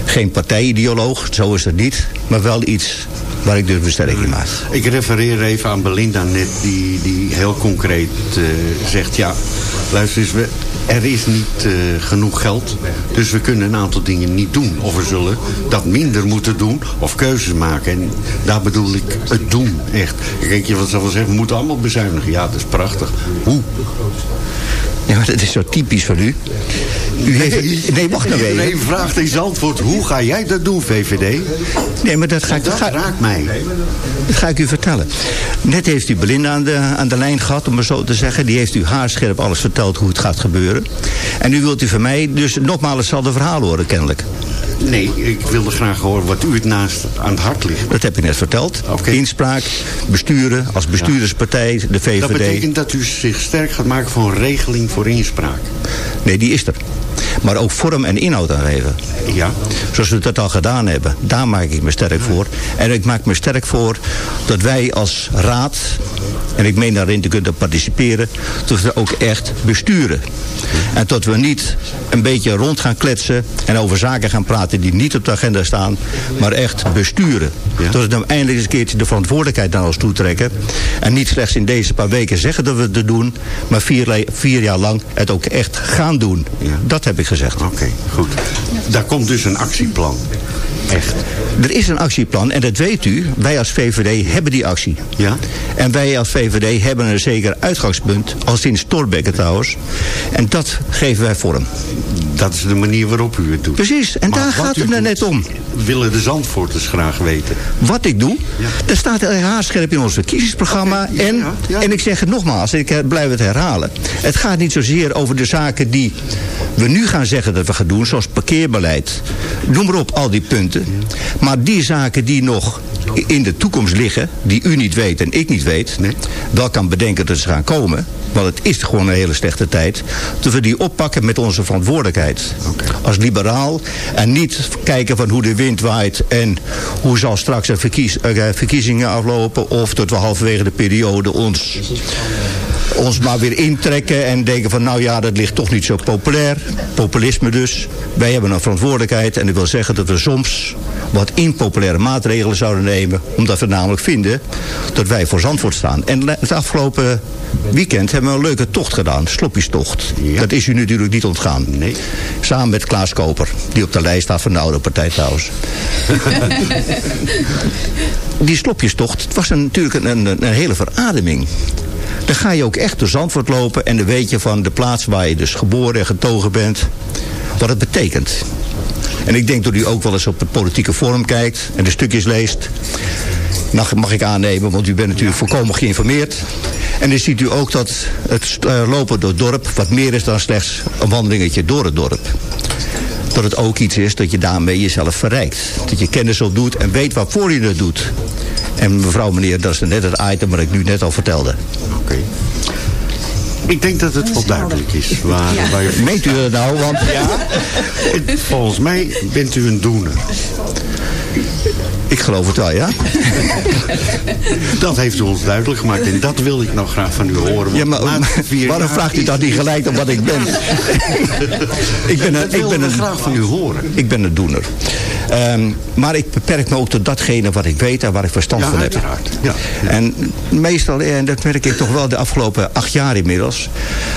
Geen partijideoloog, zo is het niet. Maar wel iets waar ik dus bestelling in maak. Ik refereer even aan Belinda net, die, die heel concreet uh, zegt... ja, luister eens, we, er is niet uh, genoeg geld. Dus we kunnen een aantal dingen niet doen. Of we zullen dat minder moeten doen of keuzes maken. En daar bedoel ik het doen, echt. Kijk, je wat zal wel zeggen, we moeten allemaal bezuinigen. Ja, dat is prachtig. Hoe? Ja, maar dat is zo typisch van u. u heeft, nee, wacht nou even. Nee, vraagt eens antwoord. Hoe ga jij dat doen, VVD? Nee, maar dat ga ik... Dat ga, raakt mij. Dat ga ik u vertellen. Net heeft u Belinda aan de, aan de lijn gehad, om maar zo te zeggen. Die heeft u haarscherp alles verteld hoe het gaat gebeuren. En nu wilt u van mij dus nogmaals hetzelfde verhaal horen, kennelijk. Nee, ik wilde graag horen wat u het naast aan het hart ligt. Dat heb ik net verteld. Inspraak, besturen, als bestuurderspartij, de VVD. Dat betekent dat u zich sterk gaat maken voor een regeling voor inspraak. Nee, die is er. Maar ook vorm en inhoud aangeven. Ja. Zoals we dat al gedaan hebben. Daar maak ik me sterk voor. En ik maak me sterk voor dat wij als raad... en ik meen daarin te kunnen participeren... dat we ook echt besturen. En dat we niet een beetje rond gaan kletsen... en over zaken gaan praten die niet op de agenda staan... maar echt besturen. Dat we dan eindelijk eens een keertje de verantwoordelijkheid naar ons toe trekken. En niet slechts in deze paar weken zeggen dat we het doen... maar vier, vier jaar lang het ook echt gaan doen. Dat heb ik gezegd. Oké, goed. Daar komt dus een actieplan. Echt. Er is een actieplan en dat weet u. Wij als VVD hebben die actie. Ja? En wij als VVD hebben een zeker uitgangspunt. Al sinds Torbekke trouwens. En dat geven wij vorm. Dat is de manier waarop u het doet. Precies, en Maar daar gaat het er doet, net om. Willen de Zandvoorters graag weten. Wat ik doe, dat staat heel haarscherp in ons verkiezingsprogramma. en, en ik zeg het nogmaals, ik blijf het herhalen. Het gaat niet zozeer over de zaken die we nu gaan zeggen dat we gaan doen. Zoals parkeerbeleid. Noem maar op, al die punten. Maar die zaken die nog in de toekomst liggen, die u niet weet en ik niet weet, wel kan bedenken dat ze gaan komen, want het is gewoon een hele slechte tijd, dat we die oppakken met onze verantwoordelijkheid. Als liberaal en niet kijken van hoe de wind waait en hoe zal straks de verkies, eh, verkiezingen aflopen of dat we halverwege de periode ons ons maar weer intrekken en denken van nou ja, dat ligt toch niet zo populair. Populisme dus. Wij hebben een verantwoordelijkheid en dat wil zeggen dat we soms wat impopulaire maatregelen zouden nemen. Omdat we namelijk vinden dat wij voor Zandvoort staan. En het afgelopen weekend hebben we een leuke tocht gedaan. Sloppistocht. Dat is u natuurlijk niet ontgaan. Nee. Samen met Klaas Koper. Die op de lijst staat van de oude partij trouwens. *laughs* Die slopjestocht het was een, natuurlijk een, een, een hele verademing. Dan ga je ook echt door Zandvoort lopen en dan weet je van de plaats waar je dus geboren en getogen bent, wat het betekent. En ik denk dat u ook wel eens op de politieke forum kijkt en de stukjes leest. Mag, mag ik aannemen, want u bent natuurlijk volkomen geïnformeerd. En dan ziet u ook dat het eh, lopen door het dorp wat meer is dan slechts een wandelingetje door het dorp. Dat het ook iets is dat je daarmee jezelf verrijkt. Dat je kennis opdoet en weet waarvoor je het doet. En mevrouw, meneer, dat is net het item wat ik nu net al vertelde. Ik denk dat het wel duidelijk is. Waar, Ja. waar je- Meent u dat nou? Want Ja. *laughs* Volgens mij bent u een doener. Ik geloof het wel, ja. *laughs* Dat heeft u ons duidelijk gemaakt. En dat wil ik nou graag van u horen. Ja, maar waarom vraagt u dat niet gelijk op wat ik ben? *laughs* ik ben een, Dat ik ben een, graag van u horen. Ik ben een doener. Ehm, maar ik beperk me ook tot datgene wat ik weet en waar ik verstand Ja, van heb. uiteraard. Ja. En meestal, en dat merk ik toch wel de afgelopen acht jaar inmiddels...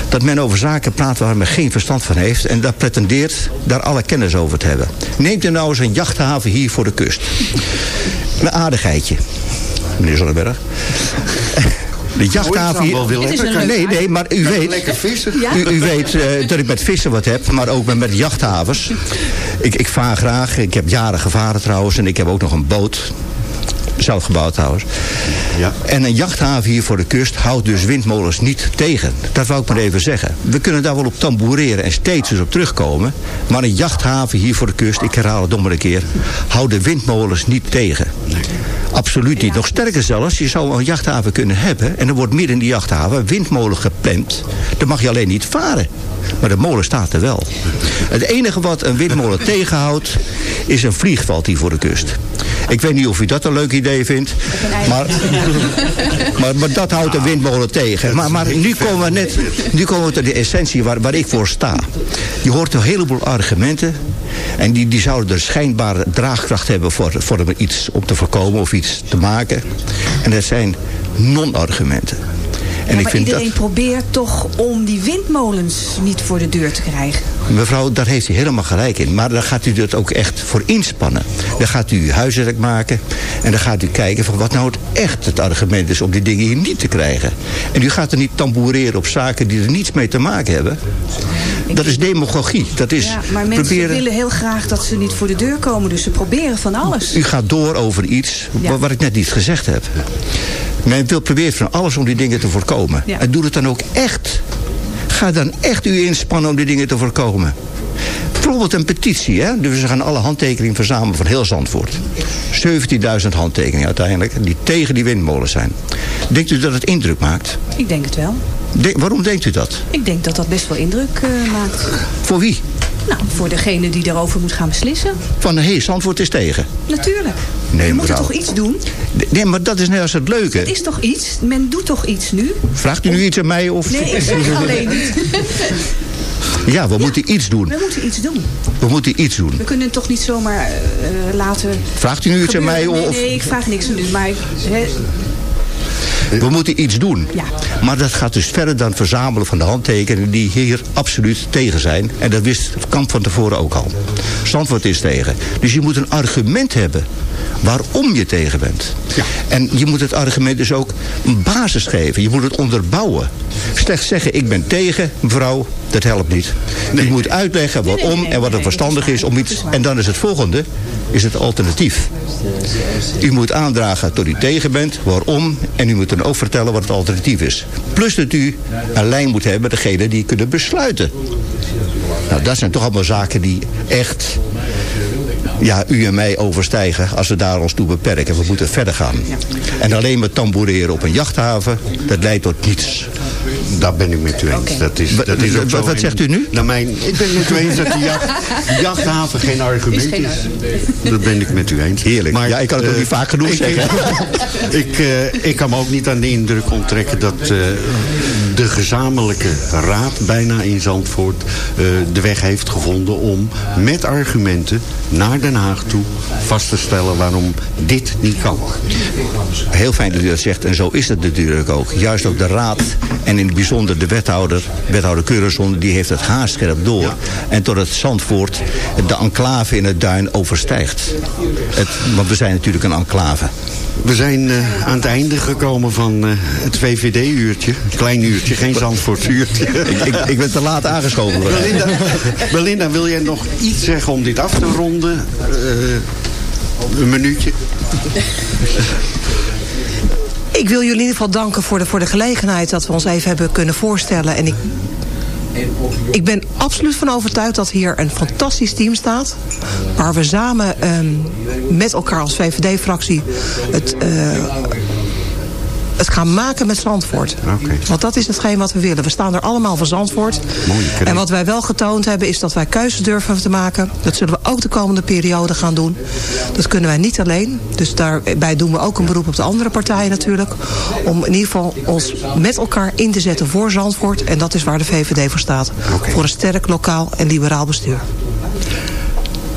dat men over zaken praat waar men geen verstand van heeft... en dat pretendeert daar alle kennis over te hebben. Neemt u nou eens een jachthaven hier voor de kust. Een aardigheidje, meneer Zonneberg. De jachthaven hier... Nee, nee, maar u weet... lekker vissen? U, u weet eh, dat ik met vissen wat heb, maar ook met, met jachthavens. Ik, ik vaar graag. Ik heb jaren gevaren trouwens. En ik heb ook nog een boot. Zelf gebouwd trouwens. Ja. En een jachthaven hier voor de kust houdt dus windmolens niet tegen. Dat wou ik maar even zeggen. We kunnen daar wel op tamboureren en steeds dus op terugkomen. Maar een jachthaven hier voor de kust, ik herhaal het nog maar een keer... houdt de windmolens niet tegen. Absoluut niet. Nog sterker zelfs, je zou een jachthaven kunnen hebben... en er wordt midden in die jachthaven een windmolen gepland. Dan mag je alleen niet varen. Maar de molen staat er wel. Het enige wat een windmolen tegenhoudt... is een vliegveld hier voor de kust. Ik weet niet of u dat een leuk idee vindt. Maar, *laughs* maar, maar dat houdt een windmolen tegen. Maar, maar nu komen we net nu komen we tot de essentie waar, waar ik voor sta. Je hoort een heleboel argumenten. En die, die zouden er schijnbare draagkracht hebben voor, voor om iets op te voorkomen of iets te maken. En dat zijn non-argumenten. En Ja, ik maar vind iedereen dat... probeert toch om die windmolens niet voor de deur te krijgen. Mevrouw, daar heeft u helemaal gelijk in. Maar daar gaat u dat ook echt voor inspannen. Dan gaat u huiswerk maken. En dan gaat u kijken van wat nou het echt het argument is om die dingen hier niet te krijgen. En u gaat er niet tamboureren op zaken die er niets mee te maken hebben. Dat is demagogie. Dat is Ja, maar mensen proberen... willen heel graag dat ze niet voor de deur komen. Dus ze proberen van alles. U gaat door over iets Ja. wat ik net niet gezegd heb. Men wil proberen van alles om die dingen te voorkomen. Ja. En doe het dan ook echt. Ga dan echt u inspannen om die dingen te voorkomen. Bijvoorbeeld een petitie, hè? Dus we gaan alle handtekeningen verzamelen van heel Zandvoort. 17.000 handtekeningen uiteindelijk, die tegen die windmolens zijn. Denkt u dat het indruk maakt? Ik denk het wel. De- waarom denkt u dat? Ik denk dat dat best wel indruk eh, maakt. Voor wie? Nou, voor degene die daarover moet gaan beslissen. Van, hé, hey, Zandvoort is tegen. Natuurlijk. Nee, We moeten mevrouw. toch iets doen? Nee, maar dat is net als het leuke. Het is toch iets? Men doet toch iets nu? Vraagt u nu iets aan mij of... Nee, ik zeg *laughs* alleen niet. Ja, we moeten iets doen. We moeten iets doen. We moeten iets doen. We kunnen het toch niet zomaar eh, laten Vraagt u nu iets aan mij of... Nee, ik vraag niks aan u. Maar We moeten iets doen. Ja. Maar dat gaat dus verder dan verzamelen van de handtekeningen die hier absoluut tegen zijn. En dat wist het kamp van tevoren ook al. Zandvoort is tegen. Dus je moet een argument hebben waarom je tegen bent. En je moet het argument dus ook een basis geven. Je moet het onderbouwen. Slechts zeggen ik ben tegen, mevrouw, dat helpt niet. Je moet uitleggen waarom en wat er verstandig is om iets... En dan is het volgende, is het alternatief. U moet aandragen dat u tegen bent, waarom... en u moet dan ook vertellen wat het alternatief is. Plus dat u een lijn moet hebben, degene die kunnen besluiten. Nou, dat zijn toch allemaal zaken die echt ja, u en mij overstijgen als we daar ons toe beperken. We moeten verder gaan. En alleen maar tamboureren op een jachthaven, dat leidt tot niets. Daar ben ik met u eens. Dat is, Wat- dat is ook zo. wat zegt u nu? Naar mijn, ik ben het met u eens dat de jacht, *laughs* jachthaven geen argument is. Dat ben ik met u eens. Heerlijk. Ja, ik kan het ook eh, niet vaak genoeg ik- zeggen. *laughs* Ik, eh, ik kan me ook niet aan de indruk onttrekken dat eh, de gezamenlijke raad bijna in Zandvoort eh, de weg heeft gevonden om met argumenten naar Den Haag toe vast te stellen waarom dit niet kan. Heel fijn dat u dat zegt. En zo is het natuurlijk ook. Juist ook de raad en in het bijzonder de wethouder, wethouder Keurenson, die heeft het haarscherp door. En tot het Zandvoort de enclave in het duin overstijgt. Het, want we zijn natuurlijk een enclave. We zijn eh, aan het einde gekomen van eh, het VVD-uurtje. Klein uurtje, geen Zandvoortsuurtje. *laughs* Ik, ik, ik ben te laat aangeschoven. Belinda, Belinda, wil jij nog iets zeggen om dit af te ronden? Eh, een minuutje. Ik wil jullie in ieder geval danken voor de, voor de gelegenheid dat we ons even hebben kunnen voorstellen. En ik, ik ben absoluut van overtuigd dat hier een fantastisch team staat. Waar we samen ehm, met elkaar als VVD-fractie het, eh, het gaan maken met Zandvoort. Want dat is hetgeen wat we willen. We staan er allemaal voor Zandvoort. En wat wij wel getoond hebben is dat wij keuzes durven te maken. Dat zullen we ook de komende periode gaan doen. Dat kunnen wij niet alleen. Dus daarbij doen we ook een beroep op de andere partijen natuurlijk. Om in ieder geval ons met elkaar in te zetten voor Zandvoort. En dat is waar de VVD voor staat. Voor een sterk lokaal en liberaal bestuur.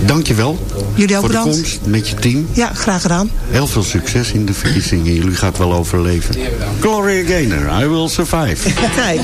Dankjewel. Jullie ook voor bedankt. de komst met je team. Ja, graag gedaan. Heel veel succes in de verkiezingen. Jullie gaat wel overleven. Gloria Gaynor, I will survive. *laughs* Kijk.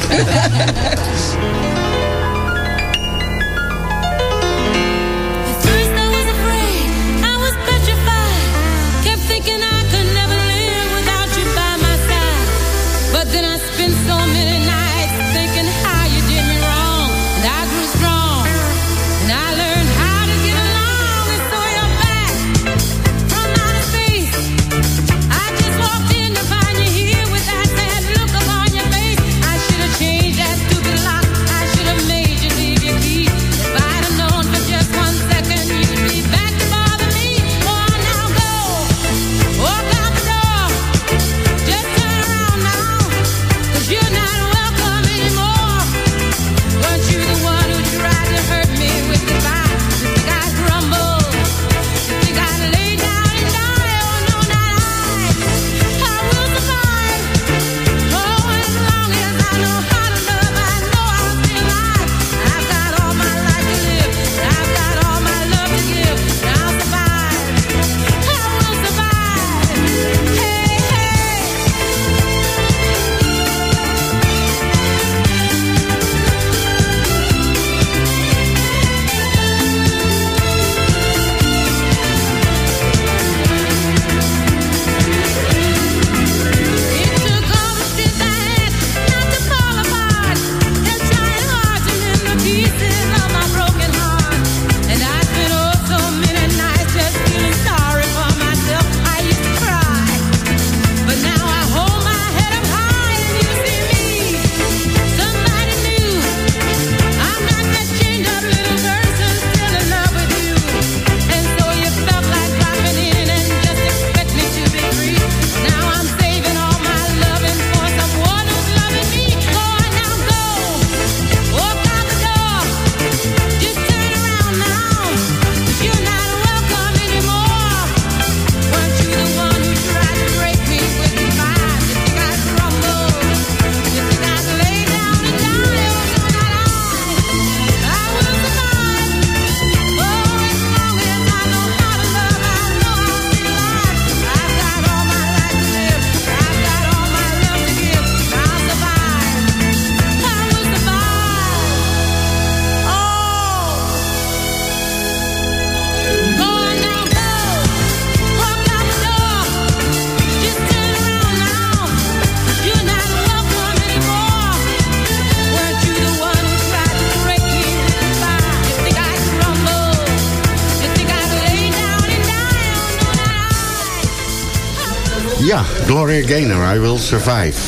Ja, Gloria Gaynor, I Will Survive.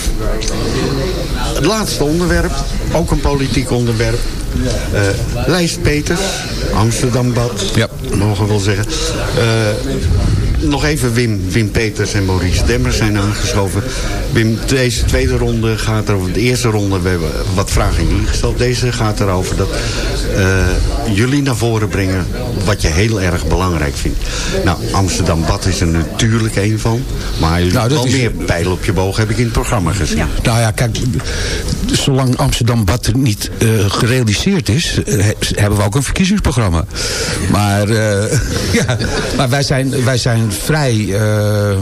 Het laatste onderwerp, ook een politiek onderwerp. Eh Lijst Peters, Amsterdambad, ja. mogen we wel zeggen. Eh, nog even Wim, Wim Peters en Maurice Demmer zijn aangeschoven. Wim, deze tweede ronde gaat er over. De eerste ronde, we hebben wat vragen jullie gesteld. Deze gaat erover dat eh, jullie naar voren brengen wat je heel erg belangrijk vindt. Nou, Amsterdam Bad is er natuurlijk een van. Maar jullie Nou, al is- meer pijlen op je boog heb ik in het programma gezien. Nou ja, kijk, zolang Amsterdam Bad niet eh, gerealiseerd is, eh, he- hebben we ook een verkiezingsprogramma. Maar, *laughs* ja, maar wij zijn, wij zijn vrij, eh,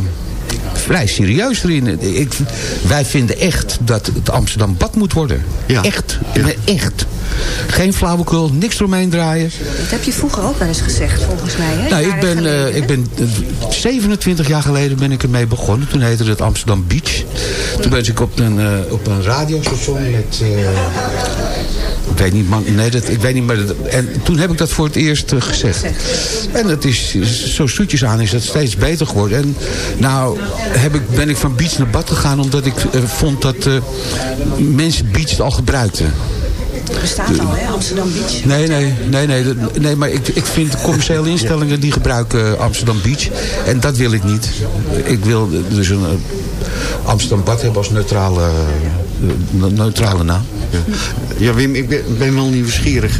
vrij serieus erin. Ik, wij vinden echt dat het Amsterdam Bad moet worden. Echt. Nee, echt. Geen flauwekul, niks eromheen draaien. Dat heb je vroeger ook wel eens gezegd, volgens mij. Hè? Nou, ik Jaren ben, geleden, eh, ik ben eh, 27 jaar geleden ben ik ermee begonnen. Toen heette het Amsterdam Beach. Toen ben ik op een, eh, op een radiostation met... ik weet niet, man, nee, dat, ik weet niet, maar dat- en toen heb ik dat voor het eerst eh, gezegd. En dat is, zo stoetjes aan is dat steeds beter geworden. En nou heb ik, ben ik van beach naar bad gegaan omdat ik eh, vond dat eh, mensen beach al gebruikten. Het bestaat al, hè? Amsterdam Beach. Nee, nee, nee, nee, nee maar ik, ik vind commerciële instellingen die gebruiken Amsterdam Beach. En dat wil ik niet. Ik wil dus een Amsterdam Bad hebben als neutrale, neutrale naam. Ja, Wim, ik ben, ben wel nieuwsgierig.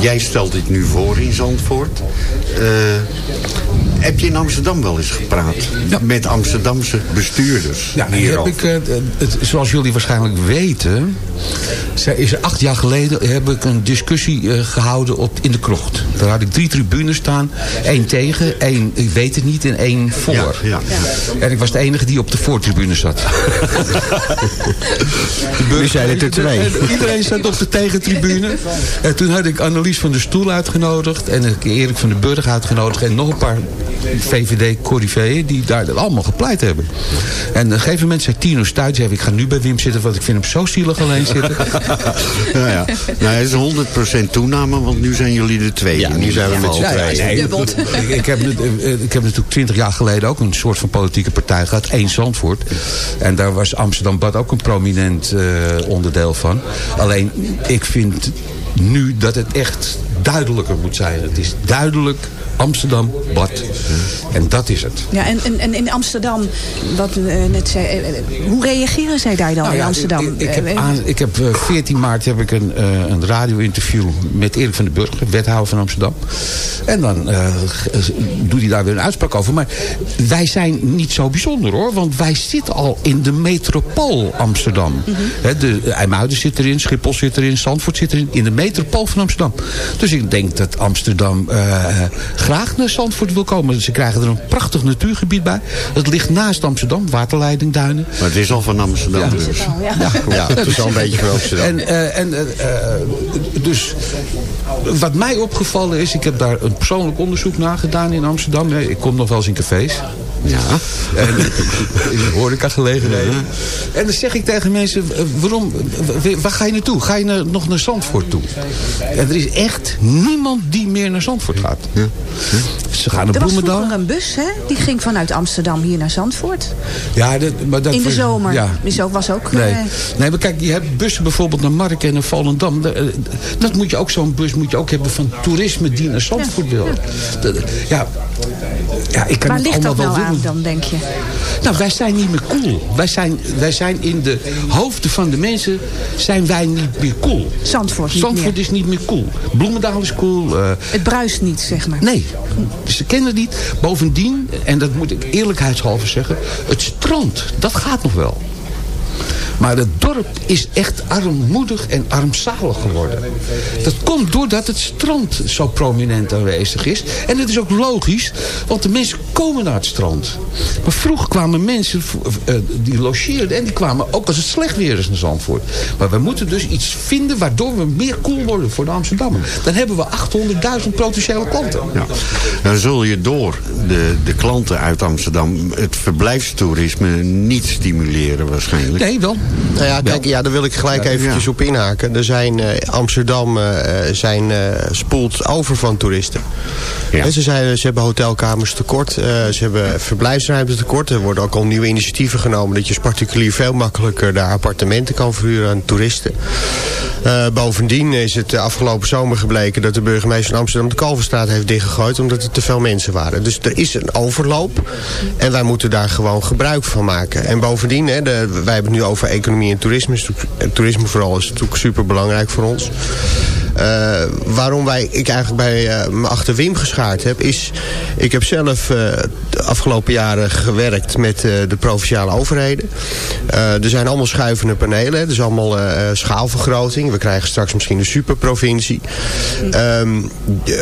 Jij stelt dit nu voor in Zandvoort. Eh, heb je in Amsterdam wel eens gepraat? Met Amsterdamse bestuurders? Ja, heb ik, eh, het, zoals jullie waarschijnlijk weten, zij- is er acht jaar geleden heb ik een discussie eh, gehouden op, in de krocht. Daar had ik drie tribunes staan. één tegen, één ik weet het niet en één voor. Ja, ja. En ik was de enige die op de voortribune zat. *laughs* Nu zijn het er twee. En Iedereen zat op de tegentribune. En toen had ik Annelies van der Stoel uitgenodigd. En ik Erik van den Burg uitgenodigd. En nog een paar VVD-corriveeën die daar dat allemaal gepleit hebben. En op een gegeven moment zei Tino Stuit... zei, ik ga nu bij Wim zitten, want ik vind hem zo zielig alleen zitten. *laughs* nou ja, nou, het is 100% toename, want nu zijn jullie de twee. Ja, nu zijn we met z'n tweeën. *laughs* ik, ik, heb, eh, ik heb natuurlijk twintig jaar geleden ook een soort van politieke partij gehad. één Zandvoort. En daar was Amsterdam Bad ook een prominent eh, onderdeel van. Alleen, ik vind nu dat het echt duidelijker moet zijn. Het is duidelijk Amsterdam Bad. En dat is het. Ja, en, en, en in Amsterdam, wat u eh, net zei, eh, eh, hoe reageren zij daar dan Nou in ja, Amsterdam? Ik, ik heb, aan, ik heb eh, 14 maart heb ik een, eh, een radio-interview met Erik van den Burg, wethouder van Amsterdam. En dan doet hij daar weer een uitspraak over. Maar wij zijn niet zo bijzonder hoor, want wij zitten al in de metropool Amsterdam. Hè, de IJmuiden zit erin, Schiphol zit erin, Zandvoort zit erin, in de metropool van Amsterdam. Dus ik denk dat Amsterdam graag naar Zandvoort wil komen. Ze krijgen er een prachtig natuurgebied bij. Het ligt naast Amsterdam, waterleidingduinen. Maar het is al van Amsterdam Ja. dus. ja. Ja, het is al een beetje van Amsterdam. En, eh, en eh, eh, dus wat mij opgevallen is, ik heb daar een persoonlijk onderzoek naar gedaan in Amsterdam. Ik kom nog wel eens in cafés. Ja. En *laughs* in horecagelegenheden. En dan zeg ik tegen mensen, waarom, waar ga je naartoe? Ga je naar- nog naar Zandvoort toe? En er is echt niemand die meer naar Zandvoort gaat. Ze gaan naar er was Bloemendaal. een bus, hè? Die ging vanuit Amsterdam hier naar Zandvoort. Ja, dat, maar dat in de zomer. Ja, Is ook, was ook... Nee. eh, nee, maar kijk, je hebt bussen bijvoorbeeld naar Marken en naar Volendam. Da- eh, Dat moet je ook, zo'n bus moet je ook hebben van toerisme die naar Zandvoort wil. Ja, ja, ik kan waar ligt dat wel nou aan dan, denk je? Nou, wij zijn niet meer cool. Wij zijn, wij zijn in de hoofden van de mensen zijn wij niet meer cool. Zandvoort niet Zandvoort meer. is niet meer cool. Bloemendaal is cool. eh, Het bruist niet, zeg maar. Nee, ze kennen het niet. Bovendien, en dat moet ik eerlijkheidshalve zeggen... het strand, dat gaat nog wel. Maar het dorp is echt armoedig en armzalig geworden. Dat komt doordat het strand zo prominent aanwezig is. En dat is ook logisch, want de mensen komen naar het strand. Maar vroeger kwamen mensen eh, die logeerden... en die kwamen ook als het slecht weer is naar Zandvoort. Maar we moeten dus iets vinden waardoor we meer cool worden voor de Amsterdammer. Dan hebben we 800.000 potentiële klanten. Ja. Dan zul je door de, de klanten uit Amsterdam het verblijfstoerisme niet stimuleren waarschijnlijk. Nee, wel. Nou ja, kijk, ja, daar wil ik gelijk eventjes op inhaken. Er zijn, eh, Amsterdam eh, zijn, eh, spoelt over van toeristen. En ze, zijn, ze hebben hotelkamers tekort, ze hebben verblijfsruimte tekort. Er worden ook al nieuwe initiatieven genomen... dat je als particulier veel makkelijker daar appartementen kan verhuren aan toeristen. Bovendien is het de afgelopen zomer gebleken... dat de burgemeester van Amsterdam de Kalverstraat heeft dichtgegooid... omdat er te veel mensen waren. Dus er is een overloop en wij moeten daar gewoon gebruik van maken. En bovendien, hè, de, wij hebben het nu over economie en toerisme. Toerisme vooral is natuurlijk super belangrijk voor ons. Uh, waarom wij, ik eigenlijk bij uh, me achter Wim geschaard heb... is, ik heb zelf uh, de afgelopen jaren gewerkt met de provinciale overheden. er zijn allemaal schuivende panelen. Is allemaal schaalvergroting. We krijgen straks misschien een superprovincie. Um,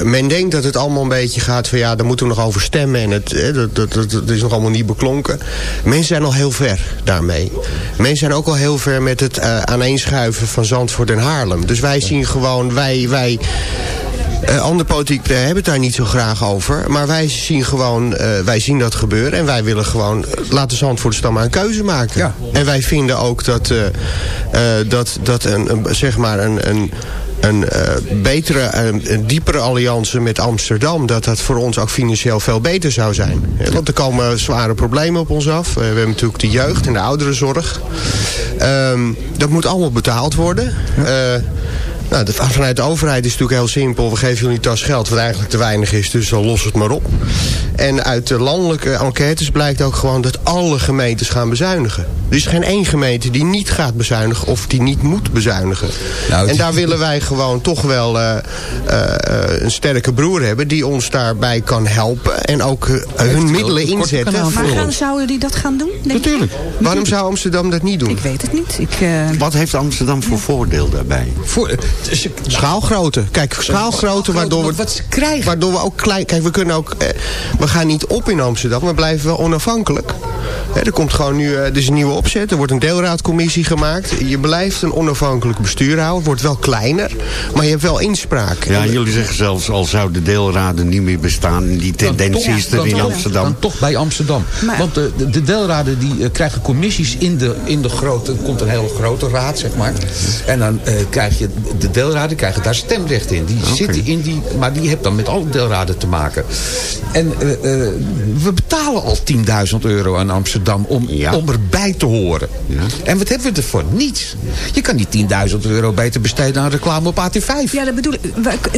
men denkt dat het allemaal een beetje gaat van... ja, daar moeten we nog over stemmen. En het, dat, dat, dat, dat is nog allemaal niet beklonken. Mensen zijn al heel ver daarmee. Mensen zijn ook al heel ver met het aaneenschuiven van Zandvoort en Haarlem. Dus wij zien gewoon... Wij wij, uh, andere politiek uh, hebben het daar niet zo graag over. Maar wij zien gewoon, uh, wij zien dat gebeuren. En wij willen gewoon, laten Zandvoorters dan maar een keuze maken. Ja. En wij vinden ook dat, dat, dat een, een, zeg maar een, een een uh, betere, een, een diepere alliantie met Amsterdam... dat dat voor ons ook financieel veel beter zou zijn. Want er komen zware problemen op ons af. Uh, we hebben natuurlijk de jeugd en de ouderenzorg. Um, dat moet allemaal betaald worden. Uh, nou, de, vanuit de overheid is het natuurlijk heel simpel. We geven jullie tas geld, wat eigenlijk te weinig is. Dus dan los het maar op. En uit de landelijke enquêtes blijkt ook gewoon dat alle gemeentes gaan bezuinigen. Er is geen één gemeente die niet gaat bezuinigen of die niet moet bezuinigen. Nou, en daar willen wij gewoon toch wel uh, uh, een sterke broer hebben... die ons daarbij kan helpen en ook uh, hun middelen inzetten. Maar gaan, zouden die dat gaan doen? Natuurlijk. Waarom zou Amsterdam dat niet doen? Ik weet het niet. Ik, Wat heeft Amsterdam voor voordeel daarbij? Voor, schaalgrootte. Kijk, schaalgrootte waardoor we, wat ze krijgen. waardoor we ook klein... Kijk, we kunnen ook... we gaan niet op in Amsterdam, we blijven wel onafhankelijk. er komt gewoon nu... er is een nieuwe opzet. Er wordt een deelraadcommissie gemaakt. Je blijft een onafhankelijk bestuur houden. Het wordt wel kleiner, maar je hebt wel inspraak. Ja, jullie zeggen zelfs al zouden deelraden niet meer bestaan. Die tendentie is er in Amsterdam. Dan toch bij Amsterdam. Maar, Want de, de, de deelraden die uh, krijgen commissies in de, in de grote... Er komt een hele grote raad, zeg maar. En dan uh, krijg je... De deelraden krijgen daar stemrecht in. Die okay. zitten in die... Maar die heeft dan met alle deelraden te maken. En uh, we betalen al 10.000 euro aan Amsterdam om, ja. om erbij te horen. Ja. En wat hebben we ervoor? Niets. Je kan die 10.000 euro beter besteden aan reclame op AT5. Ja, dat bedoel ik.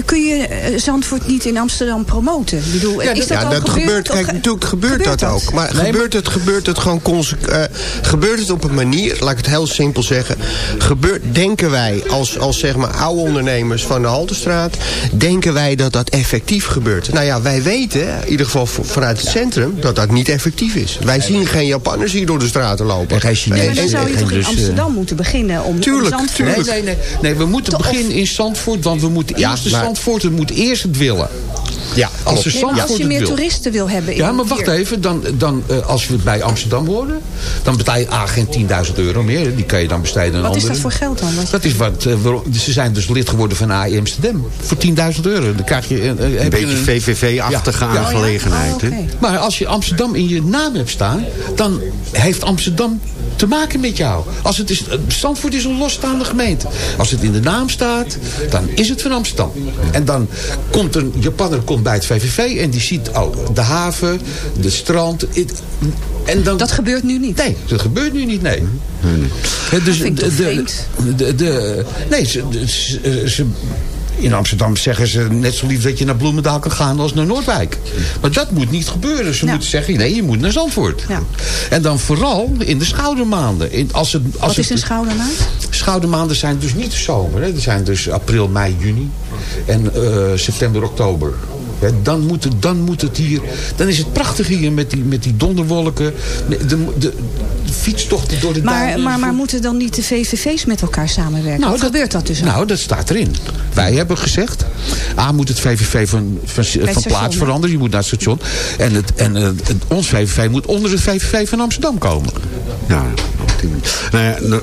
Kun je Zandvoort niet in Amsterdam promoten? Ik bedoel, ja, is dat, ja, al dat gebeurd? gebeurt. Kijk, natuurlijk gebeurt, gebeurt dat, dat, ook. Maar, nee, gebeurt. Het, gebeurt het gewoon uh, gebeurt het op een manier, laat ik het heel simpel zeggen. Gebeurt, denken wij als, als zeg maar oude ondernemers van de Haltestraat, denken wij dat dat effectief gebeurt? Nou ja, wij weten, in ieder geval vanuit het centrum, dat dat niet effectief is. Wij zien geen Japanners hier door de straten lopen. En nee, maar dan zou je toch in Amsterdam moeten beginnen om, tuurlijk, om Zandvoort... Tuurlijk. Nee, nee, nee, nee, we moeten beginnen in Zandvoort, want we moeten Ja, eerst de maar- Zandvoort, het moet eerst het willen. Ja, Als, Nee, je meer wil. toeristen wil hebben... Ja, in maar wacht hier. even. Dan, dan, uh, als we bij Amsterdam horen, dan betaal je A geen 10.000 euro meer. Die kan je dan besteden aan Wat is dat voor geld dan? Wat Dat is wat, uh, waarom- ze zijn dus lid geworden van AI Amsterdam. Voor 10.000 euro. Dan krijg je, uh, heb Een je beetje VVV-achtige Ja. Ja. aangelegenheid. Oh. Maar als je Amsterdam in je naam hebt staan, dan heeft Amsterdam te maken met jou. Als het is, Zandvoort is een losstaande gemeente. Als het in de naam staat, dan is het van Amsterdam. En dan komt een Japanner komt bij het VVV en die ziet oh, de haven, de strand. en dan, Dat gebeurt nu niet. Nee, dat gebeurt nu niet, nee. Hè, Dus de, de, de, nee, ze, ze, ze- in Amsterdam zeggen ze net zo lief dat je naar Bloemendaal kan gaan als naar Noordwijk. Maar dat moet niet gebeuren. Ze Ja. moeten zeggen, nee, je moet naar Zandvoort. Ja. En dan vooral in de schoudermaanden. In, als het, als Wat is het, een schoudermaat? Schoudermaanden zijn dus niet de zomer. Hè. Die zijn dus april, mei, juni. En eh, september, oktober. Dan, moet het, dan moet het hier... Dan is het prachtig hier met die, met die donderwolken. De, de, de fietstochten door de Maar, duinen. maar, maar moeten dan niet de VVV's met elkaar samenwerken? Nou, gebeurt dat dus ook? Nou, dat staat erin. Wij hebben gezegd... A, moet het VVV van, van, van plaats veranderen. Je moet naar het station. En, het, en het, ons VVV moet onder het VVV van Amsterdam komen. Ja. Op die manier. Nou ja, nou,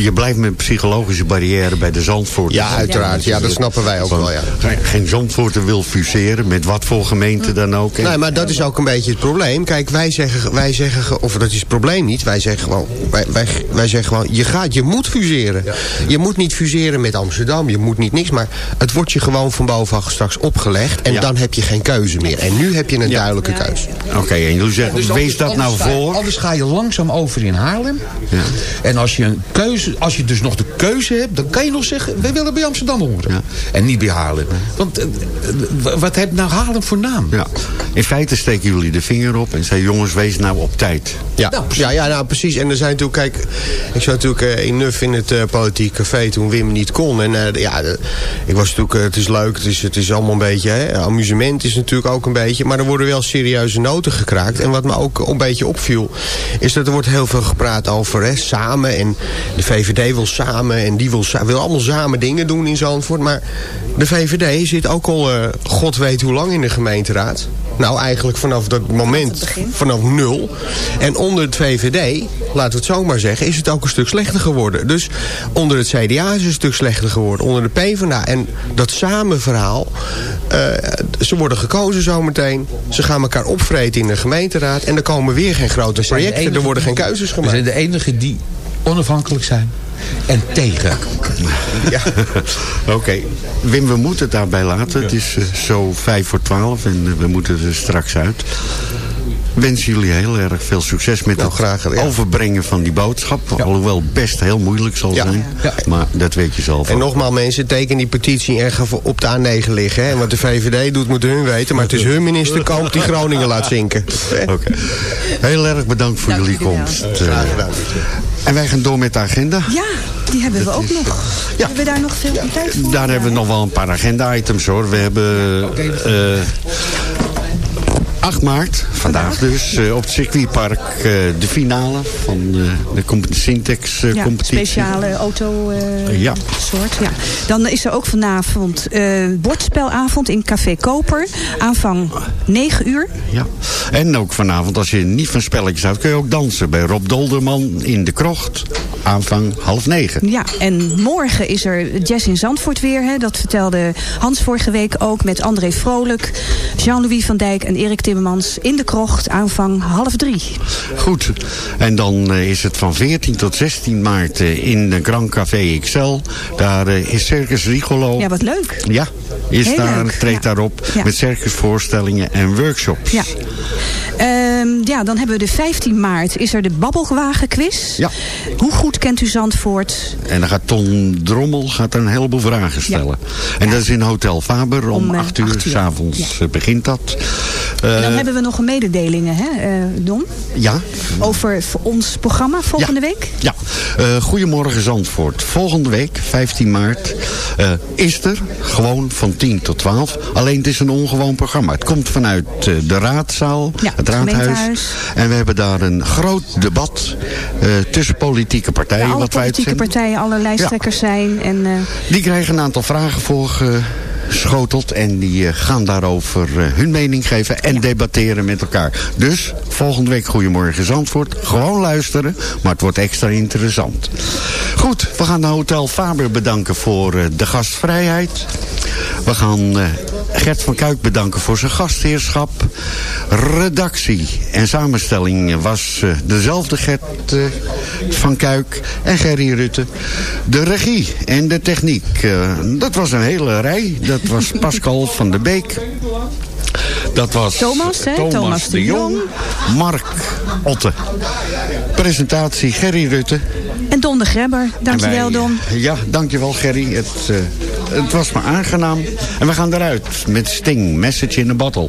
je blijft met psychologische barrière bij de Zandvoort. Ja, uiteraard. Ja, dat snappen wij ook wel, ja. Geen, geen Zandvoorter wil fuseren, met wat voor gemeente dan ook. Nee, maar dat is ook een beetje het probleem. Kijk, wij zeggen, wij zeggen of dat is het probleem niet. Wij zeggen gewoon, wij, wij, wij zeggen gewoon je, gaat, je moet fuseren. Je moet niet fuseren met Amsterdam, je moet niet niks. Maar het wordt je gewoon van bovenaf straks opgelegd. En dan heb je geen keuze meer. En nu heb je een duidelijke keuze. Oké, en jullie zeggen, Dus wees dat nou ga je- voor. Anders ga je langzaam over in Haarlem. En als je, een keuze, als je dus nog de keuze hebt, dan kan je nog zeggen... wij willen bij Amsterdam horen. En niet bij Haarlem. Want eh, wat heeft nou Haarlem voor naam? Ja. In feite steken jullie de vinger op en zeggen jongens, wees nou op tijd. Ja, ja, ja nou precies. En er zijn natuurlijk, kijk, ik zat natuurlijk eh, in Nuf in het eh, politiek café toen Wim niet kon. En ja, de- ik was natuurlijk, het is leuk, het is, het is allemaal een beetje, hè, amusement is natuurlijk ook een beetje. Maar er worden wel serieuze noten gekraakt. En wat me ook een beetje opviel, is dat er wordt heel veel gepraat over hè, samen. En de VVD wil samen en die wil, wil allemaal samen dingen doen in Zandvoort. Maar de VVD zit ook al, eh, god weet hoe lang in de gemeenteraad. Nou, eigenlijk vanaf dat moment, vanaf nul. En onder het VVD, laten we het zo maar zeggen, is het ook een stuk slechter geworden. Dus onder het CDA is het een stuk slechter geworden. Onder de PvdA. En dat samenverhaal, eh ze worden gekozen zometeen. Ze gaan elkaar opvreten in de gemeenteraad. En er komen weer geen grote projecten. Er enige worden geen keuzes We gemaakt. zijn de enigen die onafhankelijk zijn. En tegen. Ja. *laughs* Oké, Wim, we moeten het daarbij laten. Het is eh, zo vijf voor twaalf en eh, we moeten er straks uit. Wensen jullie heel erg veel succes met Nou, het graag overbrengen van die boodschap. Alhoewel het best heel moeilijk zal zijn. Maar dat weet je zelf En nogmaals mensen, teken die petitie en ga voor- op de A9 liggen. Hè? En wat de VVD doet, moeten hun weten. Maar het is hun minister Kamp die Groningen laat zinken. *laughs* Oké. Heel erg bedankt voor jullie komst. Eh, Graag gedaan. en wij gaan door met de agenda. Ja, die hebben we ook nog. Hebben we daar nog veel tijd voor? Daar hebben we nog wel een paar agenda-items hoor. We hebben eh 8 maart, vandaag dus, eh, op het circuitpark eh, de finale van eh, de comp- Ja, Syntex-competitie. speciale auto Ja. soort. Ja. Dan is er ook vanavond bordspelavond in Café Koper. Aanvang 9 uur. Ja. En ook vanavond, als je niet van spelletjes houdt, kun je ook dansen bij Rob Dolderman in de krocht. Aanvang half negen. Ja, en morgen is er Jazz in Zandvoort weer. Hè. Dat vertelde Hans vorige week ook met André Vrolijk, Jean-Louis van Dijk en Erik Timmermans in de krocht. Aanvang half drie. Goed. En dan eh, is het van 14 tot 16 maart eh, in de Grand Café XL. Daar eh, is Circus Rigolo. Ja, wat leuk. Ja, is Heel daar, leuk, treedt ja. daarop Ja. met circusvoorstellingen en workshops. Ja. Ehm, ja, dan hebben we de 15 maart is er de Babbelwagen-quiz. Ja. Hoe goed kent u Zandvoort? En dan gaat Ton Drommel gaat er een heleboel vragen stellen. En dat is in Hotel Faber om Om, eh, 8 uur. uur. S'avonds eh, begint dat. en dan Eh, hebben we nog een mededelingen, hè, Don? ja, Over ons programma volgende week? Ja, Goedemorgen Zandvoort. Volgende week, 15 maart, is er gewoon van 10 tot 12. Alleen het is een ongewoon programma. Het komt vanuit de raadzaal, het raadhuis. En we hebben daar een groot debat eh, tussen politieke partijen. Ja, alle wat politieke partijen, alle lijsttrekkers zijn. En, eh, Die krijgen een aantal vragen voorgeschoteld. En die eh, gaan daarover hun mening geven en debatteren met elkaar. Dus volgende week Goedemorgen Zandvoort. Gewoon luisteren, maar het wordt extra interessant. Goed, we gaan de Hotel Faber bedanken voor de gastvrijheid. We gaan Gert van Kuik bedanken voor zijn gastheerschap. Redactie en samenstelling was eh, dezelfde Gert eh, van Kuik en Gerry Rutte. De regie en de techniek, eh, dat was een hele rij. Dat was *laughs* Pascal van der Beek. Dat was Thomas, hè? Thomas, Thomas de Jong. Mark Otte. Presentatie Gerry Rutte. en Don de Grebber. Dankjewel, wij- Don. Ja, dankjewel Gerry. Het, het was me aangenaam. En we gaan eruit met Sting, Message in a Bottle.